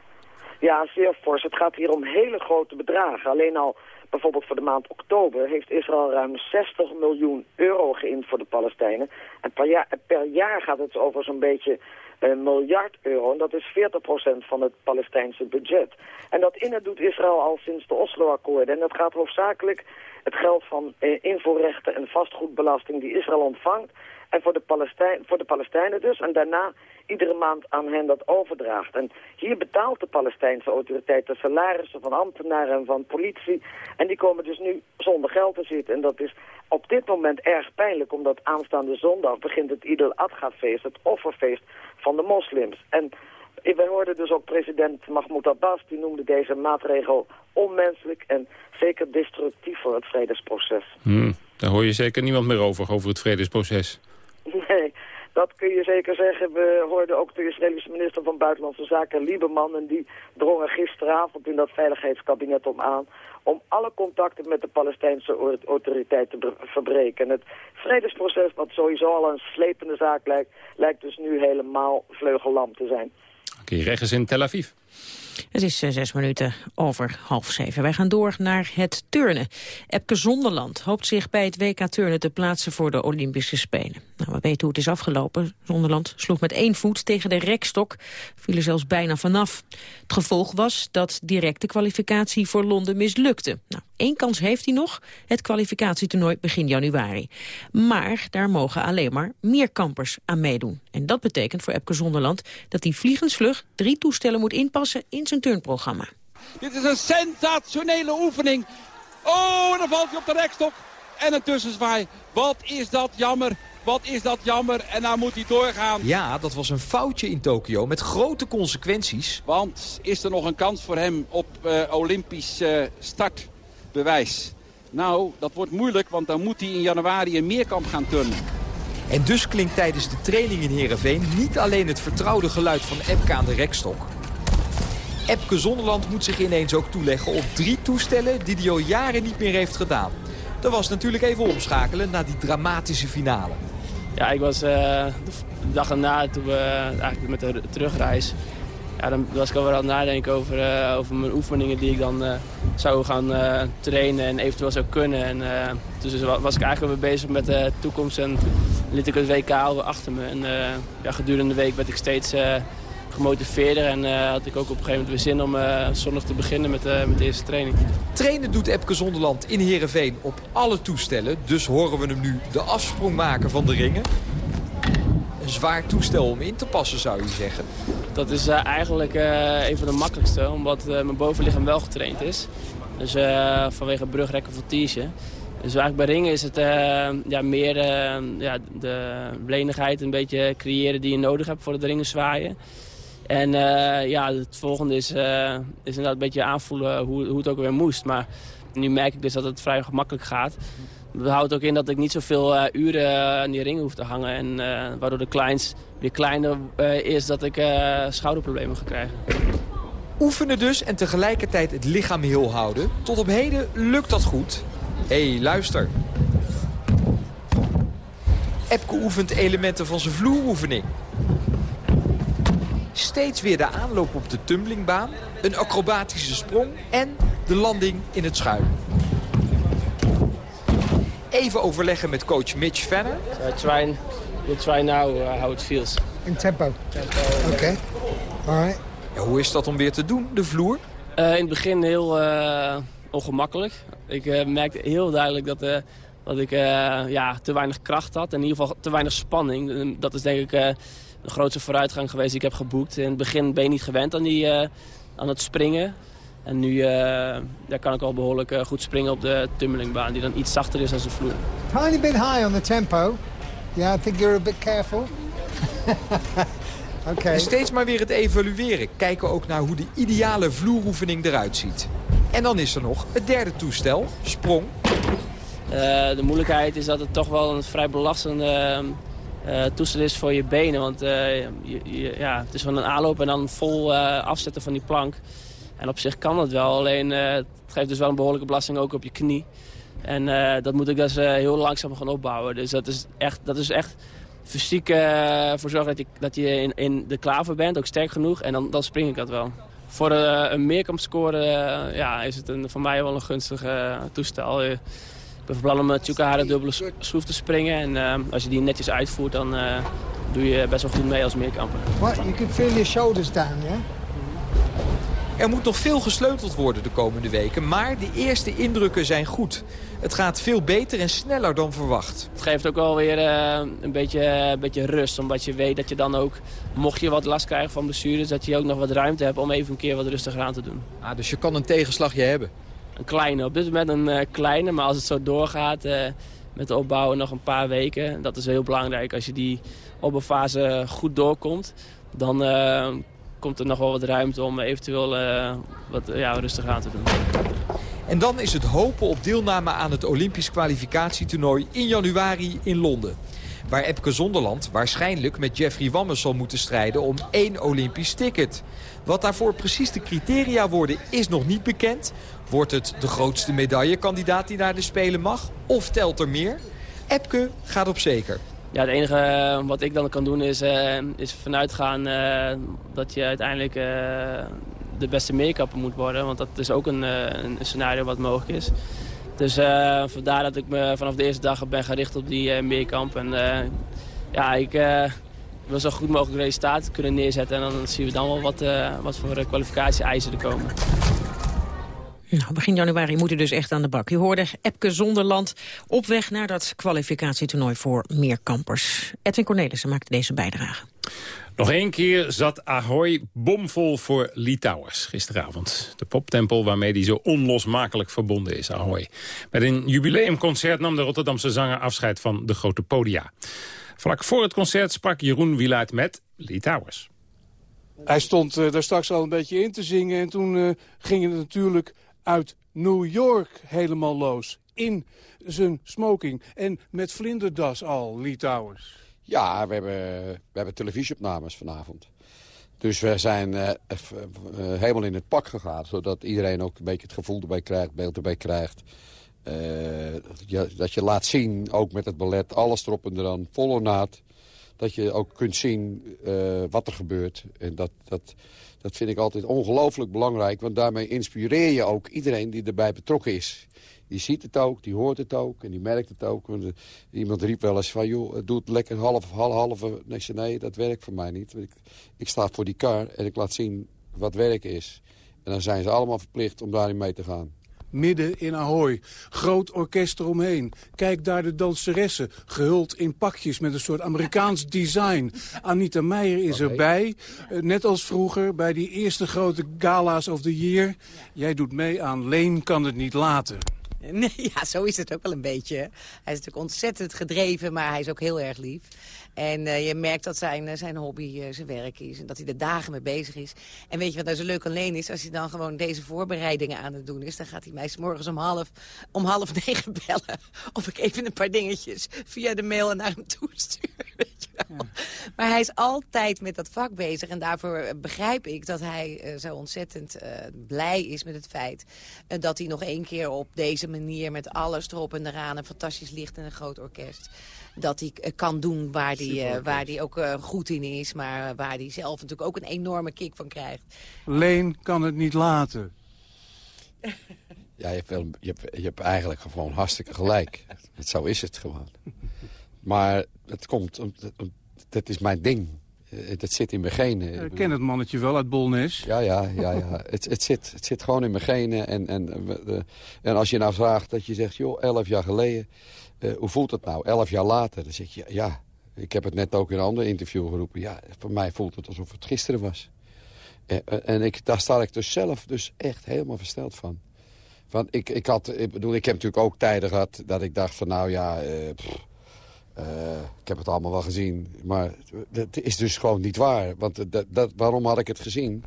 Ja, zeer fors. Het gaat hier om hele grote bedragen. Alleen al bijvoorbeeld voor de maand oktober heeft Israël ruim 60 miljoen euro geïnd voor de Palestijnen. En per jaar, gaat het over zo'n beetje een miljard euro. En dat is 40% van het Palestijnse budget. En dat innen doet Israël al sinds de Oslo-akkoorden. En dat gaat hoofdzakelijk het geld van eh, invoerrechten en vastgoedbelasting die Israël ontvangt. En voor de, Palestijn, voor de Palestijnen dus. En daarna iedere maand aan hen dat overdraagt. En hier betaalt de Palestijnse autoriteit de salarissen van ambtenaren en van politie. En die komen dus nu zonder geld te zitten. En dat is op dit moment erg pijnlijk, omdat aanstaande zondag begint het Idel Adha-feest, het offerfeest van de moslims. En wij hoorden dus ook president Mahmoud Abbas, die noemde deze maatregel onmenselijk en zeker destructief voor het vredesproces. Hmm, daar hoor je zeker niemand meer over, over het vredesproces. Nee, dat kun je zeker zeggen. We hoorden ook de Israëlische minister van Buitenlandse Zaken, Lieberman... en die drongen gisteravond in dat veiligheidskabinet om aan... om alle contacten met de Palestijnse autoriteiten te verbreken. En het vredesproces, wat sowieso al een slepende zaak lijkt... lijkt dus nu helemaal vleugellam te zijn. Oké, okay, in Tel Aviv. Het is uh, zes minuten over half zeven. Wij gaan door naar het turnen. Epke Zonderland hoopt zich bij het WK turnen te plaatsen voor de Olympische Spelen. Nou, we weten hoe het is afgelopen. Zonderland sloeg met één voet tegen de rekstok, viel er zelfs bijna vanaf. Het gevolg was dat direct de kwalificatie voor Londen mislukte. Nou, één kans heeft hij nog, het kwalificatietoernooi begin januari. Maar daar mogen alleen maar meer kampers aan meedoen. En dat betekent voor Epke Zonderland dat hij vliegensvlug drie toestellen moet inpassen in zijn turnprogramma. Dit is een sensationele oefening. Oh, dan valt hij op de rekstok. En een tussenzwaai. Wat is dat jammer. Wat is dat jammer. En nou moet hij doorgaan. Ja, dat was een foutje in Tokio met grote consequenties. Want is er nog een kans voor hem op uh, Olympisch uh, startbewijs? Nou, dat wordt moeilijk, want dan moet hij in januari een meerkamp gaan turnen. En dus klinkt tijdens de training in Heerenveen niet alleen het vertrouwde geluid van Epke aan de rekstok. Epke Zonderland moet zich ineens ook toeleggen op drie toestellen die hij al jaren niet meer heeft gedaan. Dat was natuurlijk even omschakelen naar die dramatische finale. Ja, ik was uh, de dag erna, toen we eigenlijk met de terugreis... Ja, dan was ik alweer aan het nadenken over, uh, over mijn oefeningen die ik dan zou gaan trainen en eventueel zou kunnen. En, dus was ik eigenlijk weer bezig met de toekomst en liet ik het WK alweer achter me. En ja, gedurende de week werd ik steeds gemotiveerder. En uh, had ik ook op een gegeven moment weer zin om uh, zondag te beginnen met, uh, met de eerste training. Trainen doet Epke Zonderland in Heerenveen op alle toestellen. Dus horen we hem nu de afsprong maken van de ringen. Een zwaar toestel om in te passen zou je zeggen. Dat is eigenlijk een van de makkelijkste, omdat mijn bovenlichaam wel getraind is. Dus vanwege brugrekken voltige. Dus eigenlijk bij ringen is het ja, meer ja, de lenigheid een beetje creëren die je nodig hebt voor het ringen zwaaien. En uh, ja, het volgende is, uh, is inderdaad een beetje aanvoelen hoe, hoe het ook weer moest. Maar nu merk ik dus dat het vrij gemakkelijk gaat. Dat houdt ook in dat ik niet zoveel uh, uren aan die ringen hoef te hangen. En waardoor de kleins weer kleiner is dat ik schouderproblemen ga krijgen. Oefenen dus en tegelijkertijd het lichaam heel houden. Tot op heden lukt dat goed. Hé, hey, luister. Epke oefent elementen van zijn vloeroefening. Steeds weer de aanloop op de tumblingbaan, een acrobatische sprong en de landing in het schuim. Even overleggen met coach Mitch Venner. So I try, we'll try now uh, how it feels. In tempo? Tempo. Oké. Okay. Ja, hoe is dat om weer te doen, de vloer? Uh, in het begin heel uh, ongemakkelijk. Ik uh, merkte heel duidelijk dat, dat ik ja, te weinig kracht had. In ieder geval te weinig spanning. Dat is denk ik de grootste vooruitgang geweest die ik heb geboekt. In het begin ben je niet gewend aan, die, aan het springen. En nu daar kan ik al behoorlijk goed springen op de tummelingbaan. Die dan iets zachter is dan de vloer. Tiny bit high on the tempo. Yeah, I think you're a bit careful. Okay. En steeds maar weer het evalueren. Kijken ook naar hoe de ideale vloeroefening eruit ziet. En dan is er nog het derde toestel, sprong. Uh, de moeilijkheid is dat het toch wel een vrij belastende uh, toestel is voor je benen. Want uh, je, je, ja, het is van een aanloop en dan vol afzetten van die plank. En op zich kan het wel, alleen het geeft dus wel een behoorlijke belasting ook op je knie. En dat moet ik dus heel langzaam gaan opbouwen. Dus dat is echt, dat is echt fysiek voor zorgen dat je, dat je in, in de klaver bent, ook sterk genoeg. En dan, dan spring ik dat wel. Voor een meerkamp scoren uh, ja, is het een, voor mij wel een gunstig toestel. Ben van plan om met Tsukahara dubbele schroef te springen. En als je die netjes uitvoert, dan doe je best wel goed mee als meerkamper. What? You can feel your shoulders down, yeah? Er moet nog veel gesleuteld worden de komende weken, maar de eerste indrukken zijn goed. Het gaat veel beter en sneller dan verwacht. Het geeft ook wel weer uh, een, beetje, een beetje rust, omdat je weet dat je dan ook, mocht je wat last krijgen van blessures, dat je ook nog wat ruimte hebt om even een keer wat rustiger aan te doen. Ah, dus je kan een tegenslagje hebben? Een kleine, op dit moment een uh, kleine, maar als het zo doorgaat uh, met de opbouwen nog een paar weken, dat is heel belangrijk. Als je die opbouwfase goed doorkomt, dan komt er nog wel wat ruimte om eventueel wat ja, rustig aan te doen. En dan is het hopen op deelname aan het Olympisch kwalificatietoernooi in januari in Londen. Waar Epke Zonderland waarschijnlijk met Jeffrey Wammes zal moeten strijden om één Olympisch ticket. Wat daarvoor precies de criteria worden is nog niet bekend. Wordt het de grootste medaillekandidaat die naar de Spelen mag? Of telt er meer? Epke gaat op zeker. Ja, het enige eh, wat ik dan kan doen is, uh, is vanuit gaan uh, dat je uiteindelijk de beste meerkapper moet worden. Want dat is ook een, een scenario wat mogelijk is. Dus vandaar dat ik me vanaf de eerste dag ben gericht op die meerkamp. En ja, ik wil zo goed mogelijk resultaat kunnen neerzetten. En dan zien we dan wel wat, wat voor kwalificatie-eisen er komen. Nou, begin januari moet u dus echt aan de bak. U hoorde Epke Zonderland op weg naar dat kwalificatietoernooi voor meerkampers. Edwin Cornelissen maakte deze bijdrage. Nog één keer zat Ahoy bomvol voor Litouwers gisteravond. De poptempel waarmee die zo onlosmakelijk verbonden is, Ahoy. Met een jubileumconcert nam de Rotterdamse zanger afscheid van de grote podia. Vlak voor het concert sprak Jeroen Wielaert met Litouwers. Hij stond uh, daar straks al een beetje in te zingen en toen uh, ging het natuurlijk uit New York helemaal los. In zijn smoking en met vlinderdas al, Litouwers. Ja, we hebben, we hebben televisieopnames vanavond. Dus we zijn uh, helemaal in het pak gegaan. Zodat iedereen ook een beetje het gevoel erbij krijgt, beeld erbij krijgt. Dat je laat zien, ook met het ballet, alles erop en eraan, volle naad. Dat je ook kunt zien wat er gebeurt. En dat, dat, dat vind ik altijd ongelooflijk belangrijk, want daarmee inspireer je ook iedereen die erbij betrokken is. Die ziet het ook, die hoort het ook en die merkt het ook. Uh, iemand riep wel eens van, joh, doe het lekker half, half, halve. Nee, nee, dat werkt voor mij niet. Ik, ik sta voor die kar en ik laat zien wat werk is. En dan zijn ze allemaal verplicht om daarin mee te gaan midden in Ahoy. Groot orkest eromheen. Kijk daar de danseressen, gehuld in pakjes met een soort Amerikaans design. Anita Meijer is erbij, eh, net als vroeger bij die eerste grote gala's of the year. Jij doet mee aan Leen kan het niet laten. Nee, ja, zo is het ook wel een beetje. Hij is natuurlijk ontzettend gedreven, maar hij is ook heel erg lief. En uh, je merkt dat zijn, uh, zijn hobby uh, zijn werk is. En dat hij er dagen mee bezig is. En weet je wat nou zo leuk alleen is? Als hij dan gewoon deze voorbereidingen aan het doen is... dan gaat hij mij s morgens om half, om half negen bellen. Of ik even een paar dingetjes via de mail naar hem toe stuur. Weet je wel. Ja. Maar hij is altijd met dat vak bezig. En daarvoor begrijp ik dat hij zo ontzettend blij is met het feit... dat hij nog één keer op deze manier met alles erop en eraan... een fantastisch licht en een groot orkest dat hij kan doen waar hij, uh, waar die ook uh, goed in is. Maar waar hij zelf natuurlijk ook een enorme kick van krijgt. Leen kan het niet laten. Ja, je hebt, wel, je, hebt, je hebt eigenlijk gewoon hartstikke gelijk. Zo is het gewoon. Maar het komt, dat is mijn ding. Dat zit in mijn genen. Ik ken het mannetje wel uit Bolnes. Ja, ja, ja. ja. het, het, zit, het zit gewoon in mijn genen. En, en, en als je nou vraagt dat je zegt, joh, elf jaar geleden... Uh, hoe voelt het nou? Elf jaar later, dan zeg je, ja, ik heb het net ook in een ander interview geroepen. Ja, voor mij voelt het alsof het gisteren was. En, en ik, daar sta ik dus zelf dus echt helemaal versteld van. Want ik, ik, had, ik bedoel, ik heb natuurlijk ook tijden gehad dat ik dacht van nou ja, ik heb het allemaal wel gezien. Maar dat is dus gewoon niet waar. Want dat, waarom had ik het gezien?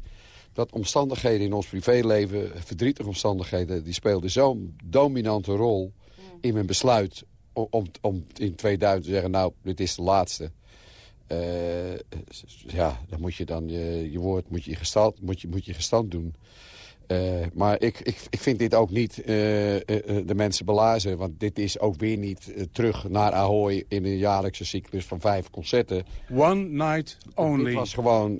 Dat omstandigheden in ons privéleven, verdrietige omstandigheden... die speelden zo'n dominante rol in mijn besluit om, om in 2000 te zeggen, nou, dit is de laatste. Uh, ja, dan moet je dan je, je woord moet je gestand, moet je, moet je gestand doen. Uh, maar ik, ik, ik vind dit ook niet uh, de mensen belazen. Want dit is ook weer niet terug naar Ahoy in een jaarlijkse cyclus van vijf concerten. One night only. Dit was gewoon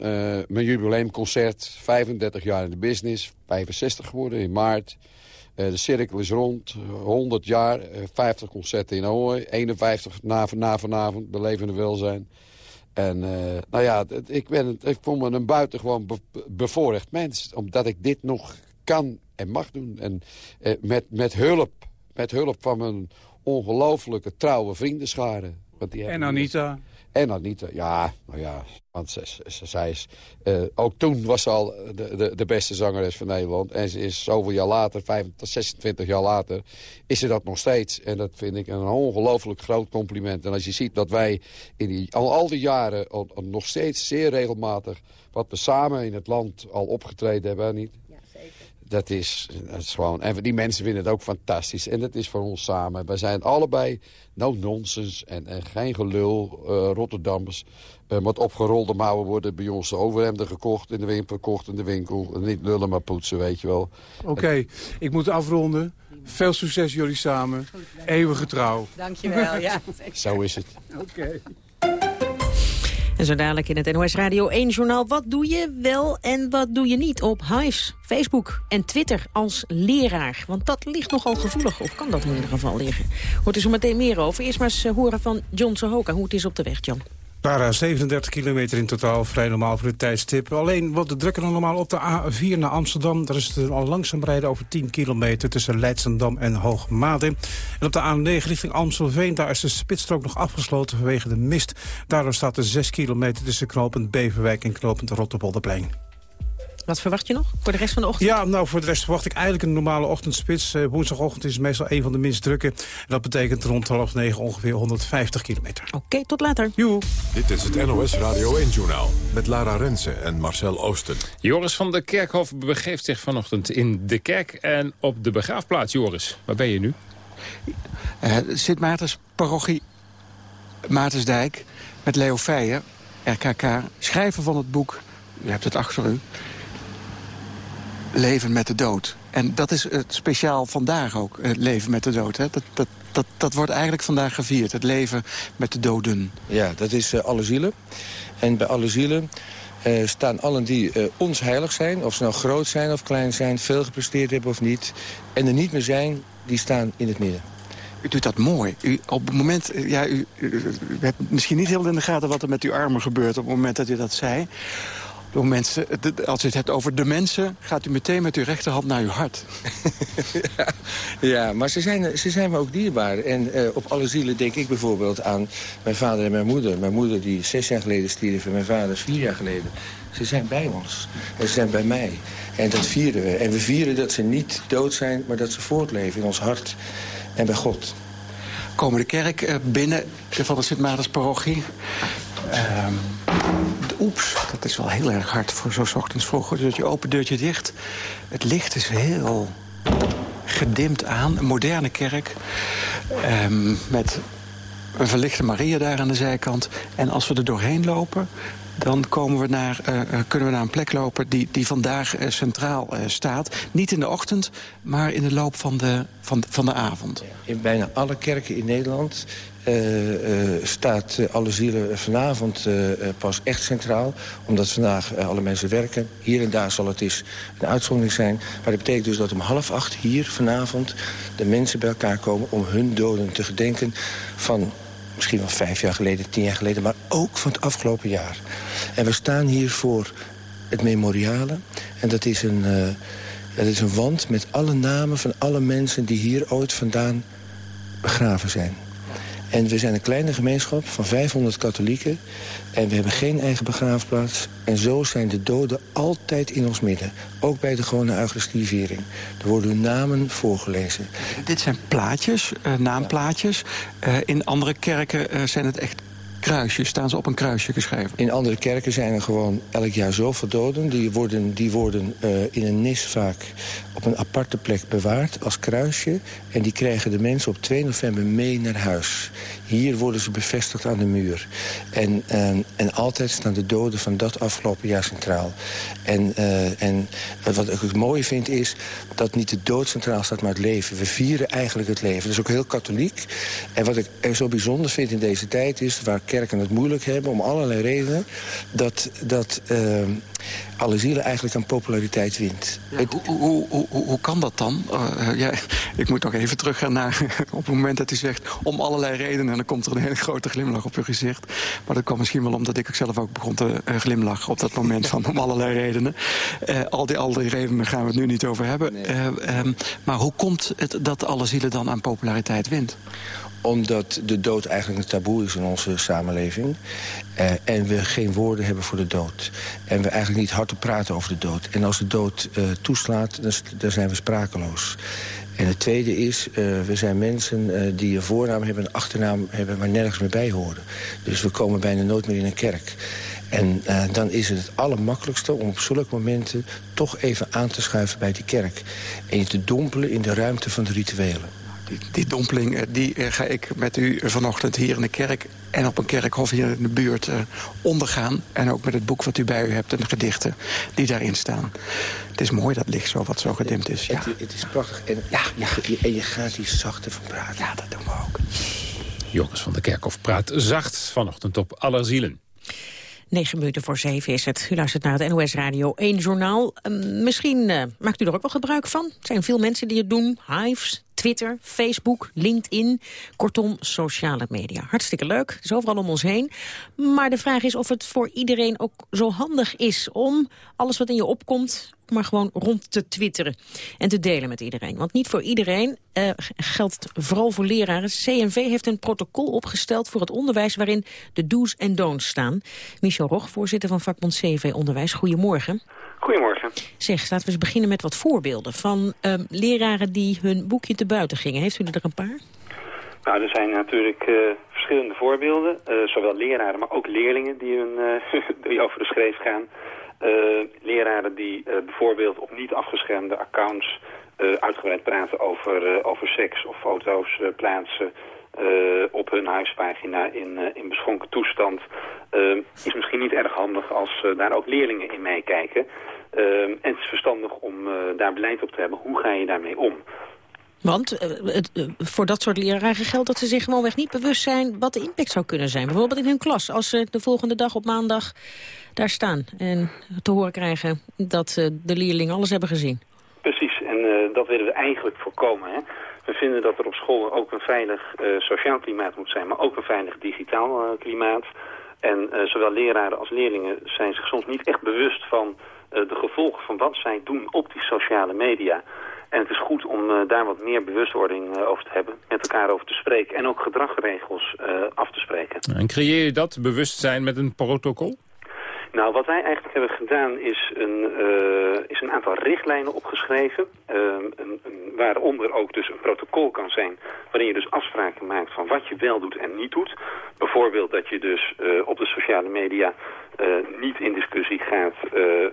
mijn jubileumconcert. 35 jaar in de business. 65 geworden in maart. Uh, de cirkel is rond, 100 jaar, uh, 50 concerten in Ahoy, 51 na, na vanavond, belevende welzijn. En uh, nou ja, ik, ben, ik voel me een buitengewoon be bevoorrecht mens. Omdat ik dit nog kan en mag doen. En met, met, hulp, met hulp van mijn ongelooflijke trouwe vriendenscharen. Want die en Anita? En Anita, ja, nou ja, want ze, zij is... Uh, ook toen was ze al de, de, de, beste zangeres van Nederland. En ze is zoveel jaar later, 25, 26 jaar later, is ze dat nog steeds. En dat vind ik een ongelooflijk groot compliment. En als je ziet dat wij in die, al, al die jaren al nog steeds zeer regelmatig... wat we samen in het land al opgetreden hebben, niet? Dat is, dat is gewoon... En die mensen vinden het ook fantastisch. En dat is voor ons samen. Wij zijn allebei no nonsens en, en geen gelul, uh, Rotterdammers. Uh, met opgerolde mouwen worden bij ons de overhemden gekocht, in de winkel, verkocht in de winkel. En niet lullen maar poetsen, weet je wel. Oké, okay, ik moet afronden. Veel succes jullie samen. Eeuwige trouw. Dankjewel, ja. Zo is het. Oké. Okay. En zo dadelijk in het NOS Radio 1-journaal. Wat doe je wel en wat doe je niet op Hives, Facebook en Twitter als leraar? Want dat ligt nogal gevoelig, of kan dat in ieder geval liggen. Hoort er zo meteen meer over. Eerst maar eens horen van John Sohoka hoe het is op de weg, John. Para 37 kilometer in totaal, vrij normaal voor de tijdstip. Alleen wat de drukker dan normaal op de A4 naar Amsterdam. Daar is het al langzaam rijden over 10 kilometer tussen Leidsendam en Hoogmade. En op de A9 richting Amstelveen, daar is de spitsstrook nog afgesloten vanwege de mist. Daardoor staat er 6 kilometer tussen knooppunt Beverwijk en knooppunt Rotterbolderplein. Wat verwacht je nog voor de rest van de ochtend? Ja, nou, voor de rest verwacht ik eigenlijk een normale ochtendspits. Uh, woensdagochtend is meestal een van de minst drukke. En dat betekent rond half negen ongeveer 150 kilometer. Oké, okay, tot later. Joe. Dit is het NOS Radio 1-journaal met Lara Rensen en Marcel Oosten. Joris van der Kerkhof begeeft zich vanochtend in de kerk en op de begraafplaats. Joris, waar ben je nu? Uh, Sint Maartens parochie Maartensdijk met Leo Feijer, RKK, schrijver van het boek... U hebt het achter u leven met de dood. En dat is het speciaal vandaag ook, het leven met de dood. Hè? Dat, dat, dat, dat wordt eigenlijk vandaag gevierd, het leven met de doden. Ja, dat is uh, alle zielen. En bij alle zielen uh, staan allen die uh, ons heilig zijn... of ze nou groot zijn of klein zijn, veel gepresteerd hebben of niet... en er niet meer zijn, die staan in het midden. U doet dat mooi. U, op het moment, ja, u, u, u hebt misschien niet heel in de gaten wat er met uw armen gebeurt... op het moment dat u dat zei Door mensen, als je het hebt over de mensen, gaat u meteen met uw rechterhand naar uw hart. ja, maar ze zijn, ze zijn me ook dierbaar. En uh, op alle zielen denk ik bijvoorbeeld aan mijn vader en mijn moeder. Mijn moeder die zes jaar geleden stierf en mijn vader vier jaar geleden. Ze zijn bij ons. En ze zijn bij mij. En dat vieren we. En we vieren dat ze niet dood zijn, maar dat ze voortleven in ons hart en bij God. Komen de kerk uh, binnen van de Sint Maartensparochie. Ehm, oeps, dat is wel heel erg hard voor zo ochtends vroeg. Deurtje open, deurtje dicht. Het licht is heel gedimd aan. Een moderne kerk. Um, met een verlichte Maria daar aan de zijkant. En als we er doorheen lopen, dan komen we naar, uh, kunnen we naar een plek lopen die, die vandaag uh, centraal staat. Niet in de ochtend, maar in de loop van de, van, van de avond. In bijna alle kerken in Nederland staat alle zielen vanavond pas echt centraal. Omdat vandaag alle mensen werken. Hier en daar zal het eens een uitzondering zijn. Maar dat betekent dus dat om half acht hier vanavond... de mensen bij elkaar komen om hun doden te gedenken... van misschien wel vijf jaar geleden, tien jaar geleden... maar ook van het afgelopen jaar. En we staan hier voor het memoriale. En dat is een, dat is een wand met alle namen van alle mensen... die hier ooit vandaan begraven zijn. En we zijn een kleine gemeenschap van 500 katholieken. En we hebben geen eigen begraafplaats. En zo zijn de doden altijd in ons midden. Ook bij de gewone Eucharistieviering. Er worden hun namen voorgelezen. Dit zijn plaatjes, uh, naamplaatjes. Uh, in andere kerken uh, zijn het echt kruisjes, staan ze op een kruisje geschreven? In andere kerken zijn er gewoon elk jaar zoveel doden. Die worden, die worden uh, in een nis vaak op een aparte plek bewaard als kruisje. En die krijgen de mensen op 2 november mee naar huis. Hier worden ze bevestigd aan de muur. En, en, en altijd staan de doden van dat afgelopen jaar centraal. En, uh, en wat ik het mooie vind is dat niet de dood centraal staat, maar het leven. We vieren eigenlijk het leven. Dat is ook heel katholiek. En wat ik zo bijzonder vind in deze tijd is... waar kerken het moeilijk hebben om allerlei redenen... dat, dat uh, alle zielen eigenlijk aan populariteit wint. Ja, het, hoe, hoe, hoe, hoe, kan dat dan? Uh, ja, ik moet nog even teruggaan naar op het moment dat u zegt... om allerlei redenen, en dan komt er een hele grote glimlach op uw gezicht. Maar dat kwam misschien wel omdat ik zelf ook begon te uh, glimlachen... op dat moment van om allerlei redenen. Uh, al, die, al die redenen gaan we het nu niet over hebben. Nee. Um, maar hoe komt het dat alle zielen dan aan populariteit wint? Omdat de dood eigenlijk een taboe is in onze samenleving. Uh, en we geen woorden hebben voor de dood. En we eigenlijk niet hard te praten over de dood. En als de dood uh, toeslaat, dan, dan, zijn we sprakeloos. En het tweede is, uh, we zijn mensen die een voornaam hebben... een achternaam hebben waar nergens meer bij horen. Dus we komen bijna nooit meer in een kerk. En dan is het het allermakkelijkste om op zulke momenten... toch even aan te schuiven bij die kerk. En je te dompelen in de ruimte van de rituelen. Die, die dompeling eh, die uh, ga ik met u vanochtend hier in de kerk... en op een kerkhof hier in de buurt uh, ondergaan. En ook met het boek wat u bij u hebt en de gedichten die daarin staan. Het is mooi dat licht zo wat zo gedimd is. Ja. Het, het is prachtig. En, ja, ja. en je gaat hier zachter van praten. Ja, dat doen we ook. Joris van der Kerkhof praat zacht vanochtend op Allerzielen. 9 minuten voor 7 is het. U luistert naar het NOS Radio 1 journaal. Uh, misschien uh, maakt u er ook wel gebruik van. Er zijn veel mensen die het doen. Hives, Twitter, Facebook, LinkedIn. Kortom, sociale media. Hartstikke leuk. Is overal om ons heen. Maar de vraag is of het voor iedereen ook zo handig is... om alles wat in je opkomt maar gewoon rond te twitteren en te delen met iedereen. Want niet voor iedereen uh, geldt vooral voor leraren. CNV heeft een protocol opgesteld voor het onderwijs waarin de do's en don'ts staan. Michel Rog, voorzitter van vakbond CV Onderwijs. Goedemorgen. Goedemorgen. Zeg, laten we eens beginnen met wat voorbeelden van uh, leraren die hun boekje te buiten gingen. Heeft u er een paar? Nou, er zijn natuurlijk uh, verschillende voorbeelden. Uh, zowel leraren, maar ook leerlingen die, hun, die over de schreef gaan. leraren die bijvoorbeeld op niet afgeschermde accounts uitgebreid praten over, over seks of foto's plaatsen. Uh, op hun huispagina in, uh, in beschonken toestand... Uh, is misschien niet erg handig als daar ook leerlingen in meekijken. en het is verstandig om daar beleid op te hebben. Hoe ga je daarmee om? Want het, voor dat soort leraren geldt dat ze zich gewoonweg niet bewust zijn... wat de impact zou kunnen zijn. Bijvoorbeeld in hun klas. Als ze de volgende dag op maandag daar staan... en te horen krijgen dat de leerlingen alles hebben gezien. Precies, en dat willen we eigenlijk voorkomen. Hè? We vinden dat er op school ook een veilig uh, sociaal klimaat moet zijn, maar ook een veilig digitaal uh, klimaat. En zowel leraren als leerlingen zijn zich soms niet echt bewust van de gevolgen van wat zij doen op die sociale media. En het is goed om daar wat meer bewustwording over te hebben, met elkaar over te spreken en ook gedragsregels af te spreken. En creëer je dat bewustzijn met een protocol? Nou, wat wij eigenlijk hebben gedaan is een, uh, is een aantal richtlijnen opgeschreven. Uh, een, een, waaronder ook dus een protocol kan zijn waarin je dus afspraken maakt van wat je wel doet en niet doet. Bijvoorbeeld dat je dus uh, op de sociale media niet in discussie gaat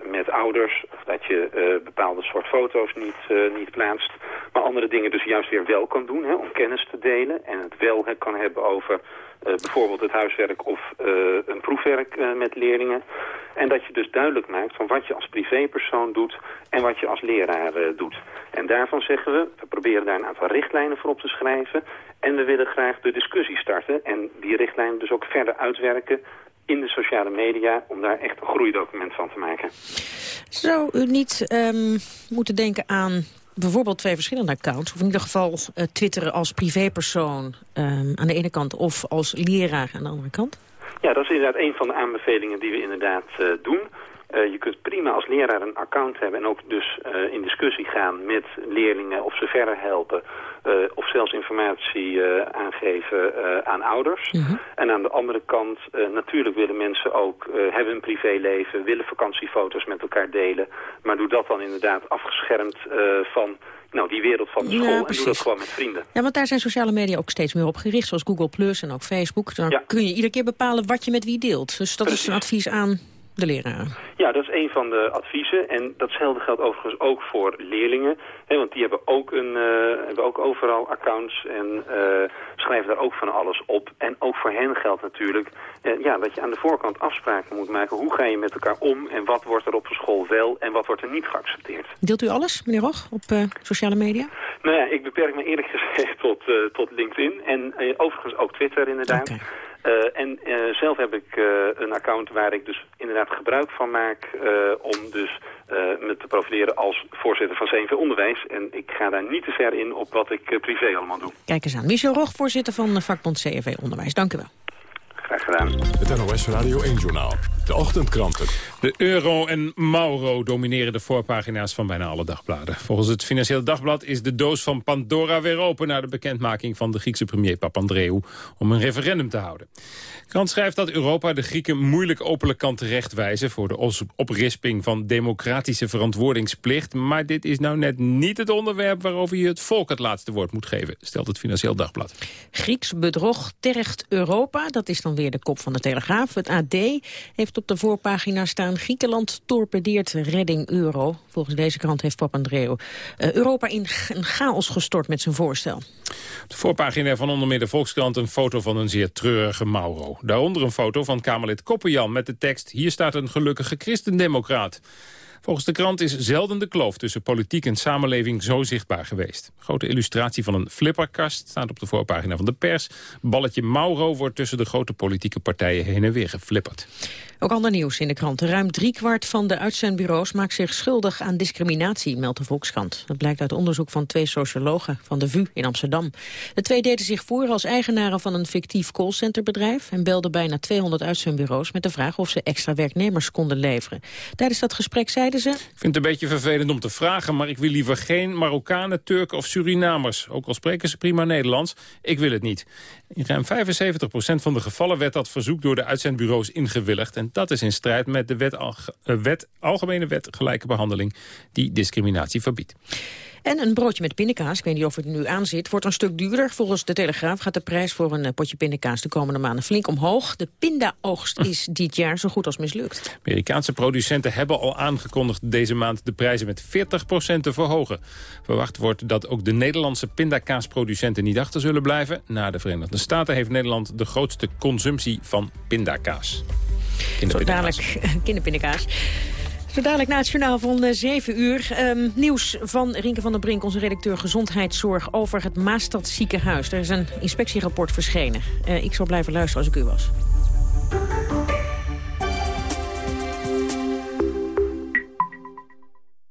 met ouders. Of dat je bepaalde soort foto's niet, niet plaatst. Maar andere dingen dus juist weer wel kan doen hè, om kennis te delen. En het wel kan hebben over bijvoorbeeld het huiswerk of uh, een proefwerk uh, met leerlingen. En dat je dus duidelijk maakt van wat je als privépersoon doet en wat je als leraar doet. En daarvan zeggen we, we proberen daar een aantal richtlijnen voor op te schrijven. En we willen graag de discussie starten en die richtlijnen dus ook verder uitwerken in de sociale media om daar echt een groeidocument van te maken. Zou u niet um, moeten denken aan bijvoorbeeld twee verschillende accounts... of in ieder geval uh, twitteren als privépersoon um, aan de ene kant... of als leraar aan de andere kant? Ja, dat is inderdaad een van de aanbevelingen die we inderdaad uh, doen. Uh, je kunt prima als leraar een account hebben en ook dus uh, in discussie gaan met leerlingen of ze verder helpen. Uh, of zelfs informatie aangeven aan ouders. Mm -hmm. En aan de andere kant, natuurlijk willen mensen ook, hebben een privéleven, willen vakantiefoto's met elkaar delen. Maar doe dat dan inderdaad afgeschermd van nou, die wereld van de school ja, en doe dat gewoon met vrienden. Ja, want daar zijn sociale media ook steeds meer op gericht, zoals Google Plus en ook Facebook. Dan ja. kun je iedere keer bepalen wat je met wie deelt. Dus dat Precies. is een advies aan de leraren. Ja, dat is een van de adviezen. En datzelfde geldt overigens ook voor leerlingen. Hè, want die hebben ook, een, uh, hebben ook overal accounts en uh, schrijven daar ook van alles op. En ook voor hen geldt natuurlijk uh, ja, dat je aan de voorkant afspraken moet maken. Hoe ga je met elkaar om en wat wordt er op de school wel en wat wordt er niet geaccepteerd. Deelt u alles, meneer Rog, op sociale media? Nou ja, ik beperk me eerlijk gezegd tot, tot LinkedIn. En overigens ook Twitter inderdaad. Okay. Uh, en uh, zelf heb ik uh, een account waar ik dus inderdaad gebruik van maak om dus me te profileren als voorzitter van CNV Onderwijs. En ik ga daar niet te ver in op wat ik privé allemaal doe. Kijk eens aan. Michel Rog, voorzitter van vakbond CNV Onderwijs. Dank u wel. Graag gedaan. Het NOS Radio 1-journaal. De ochtendkranten. De euro en Mauro domineren de voorpagina's van bijna alle dagbladen. Volgens het Financieel Dagblad is de doos van Pandora weer open... na de bekendmaking van de Griekse premier Papandreou om een referendum te houden. De krant schrijft dat Europa de Grieken moeilijk openlijk kan terechtwijzen... voor de oprisping van democratische verantwoordingsplicht. Maar dit is nou net niet het onderwerp waarover je het volk het laatste woord moet geven... stelt het Financieel Dagblad. Grieks bedrog tergt Europa, dat is dan weer de kop van de Telegraaf. Het AD heeft op de voorpagina staan... Griekenland torpedeert redding euro. Volgens deze krant heeft Papandreou uh, Europa in een chaos gestort met zijn voorstel. Op de voorpagina van onder meer de Volkskrant een foto van een zeer treurige Mauro. Daaronder een foto van Kamerlid Koppenjan met de tekst... hier staat een gelukkige christendemocraat. Volgens de krant is zelden de kloof tussen politiek en samenleving zo zichtbaar geweest. Grote illustratie van een flipperkast staat op de voorpagina van de pers. Balletje Mauro wordt tussen de grote politieke partijen heen en weer geflipperd. Ook ander nieuws in de krant. Ruim driekwart van de uitzendbureaus maakt zich schuldig aan discriminatie, meldt de Volkskrant. Dat blijkt uit onderzoek van twee sociologen van de VU in Amsterdam. De twee deden zich voor als eigenaren van een fictief callcenterbedrijf... en belden bijna 200 uitzendbureaus met de vraag of ze extra werknemers konden leveren. Tijdens dat gesprek zeiden ze... Ik vind het een beetje vervelend om te vragen, maar ik wil liever geen Marokkanen, Turken of Surinamers. Ook al spreken ze prima Nederlands, ik wil het niet. In ruim 75% van de gevallen werd dat verzoek door de uitzendbureaus ingewilligd... en dat is in strijd met de wet, eh, wet, Algemene Wet Gelijke Behandeling... die discriminatie verbiedt. En een broodje met pindakaas, ik weet niet of het nu aan zit, wordt een stuk duurder. Volgens de Telegraaf gaat de prijs voor een eh, potje pindakaas de komende maanden flink omhoog. De pindaoogst is dit jaar zo goed als mislukt. Amerikaanse producenten hebben al aangekondigd deze maand de prijzen met 40% te verhogen. Verwacht wordt dat ook de Nederlandse pindakaasproducenten niet achter zullen blijven. Na de Verenigde Staten heeft Nederland de grootste consumptie van pindakaas. Zo dadelijk kinderpindakaas. Zo dadelijk na het journaal van 7 eh, uur. Um, nieuws van Rinke van der Brink, onze redacteur Gezondheidszorg... over het Maastad ziekenhuis. Er is een inspectierapport verschenen. Uh, ik zal blijven luisteren als ik u was.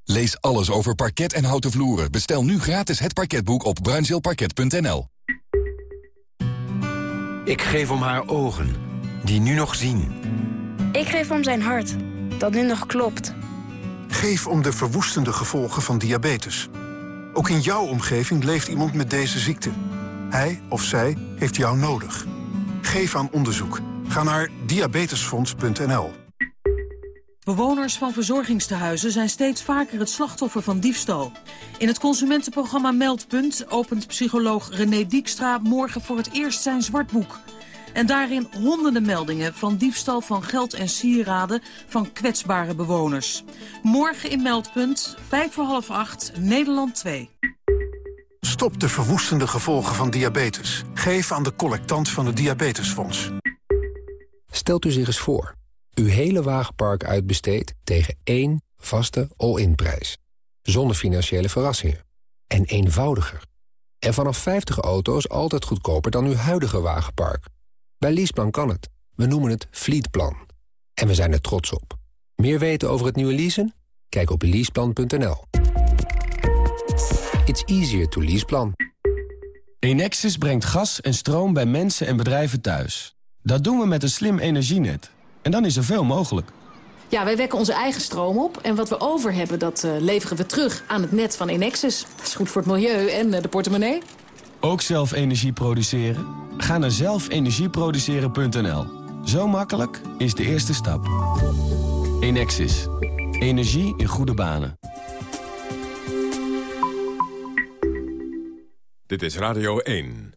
Lees alles over parket en houten vloeren. Bestel nu gratis het parketboek op bruinzeelparket.nl. Ik geef om haar ogen die nu nog zien. Ik geef om zijn hart, dat nu nog klopt. Geef om de verwoestende gevolgen van diabetes. Ook in jouw omgeving leeft iemand met deze ziekte. Hij of zij heeft jou nodig. Geef aan onderzoek. Ga naar diabetesfonds.nl. Bewoners van verzorgingstehuizen zijn steeds vaker het slachtoffer van diefstal. In het consumentenprogramma Meldpunt opent psycholoog René Diekstra morgen voor het eerst zijn zwartboek. En daarin honderden meldingen van diefstal van geld en sieraden van kwetsbare bewoners. Morgen in Meldpunt, 5 voor half 8, Nederland 2. Stop de verwoestende gevolgen van diabetes. Geef aan de collectant van het Diabetesfonds. Stelt u zich eens voor. Uw hele wagenpark uitbesteedt tegen één vaste all-in prijs. Zonder financiële verrassingen. En eenvoudiger. En vanaf 50 auto's altijd goedkoper dan uw huidige wagenpark. Bij Leaseplan kan het. We noemen het Fleetplan. En we zijn er trots op. Meer weten over het nieuwe leasen? Kijk op leaseplan.nl. It's easier to leaseplan. Enexis brengt gas en stroom bij mensen en bedrijven thuis. Dat doen we met een slim energienet. En dan is er veel mogelijk. Ja, wij wekken onze eigen stroom op. En wat we over hebben, dat uh, leveren we terug aan het net van Enexis. Dat is goed voor het milieu en uh, de portemonnee. Ook zelf energie produceren? Ga naar zelfenergieproduceren.nl. Zo makkelijk is de eerste stap. Enexis. Energie in goede banen. Dit is Radio 1.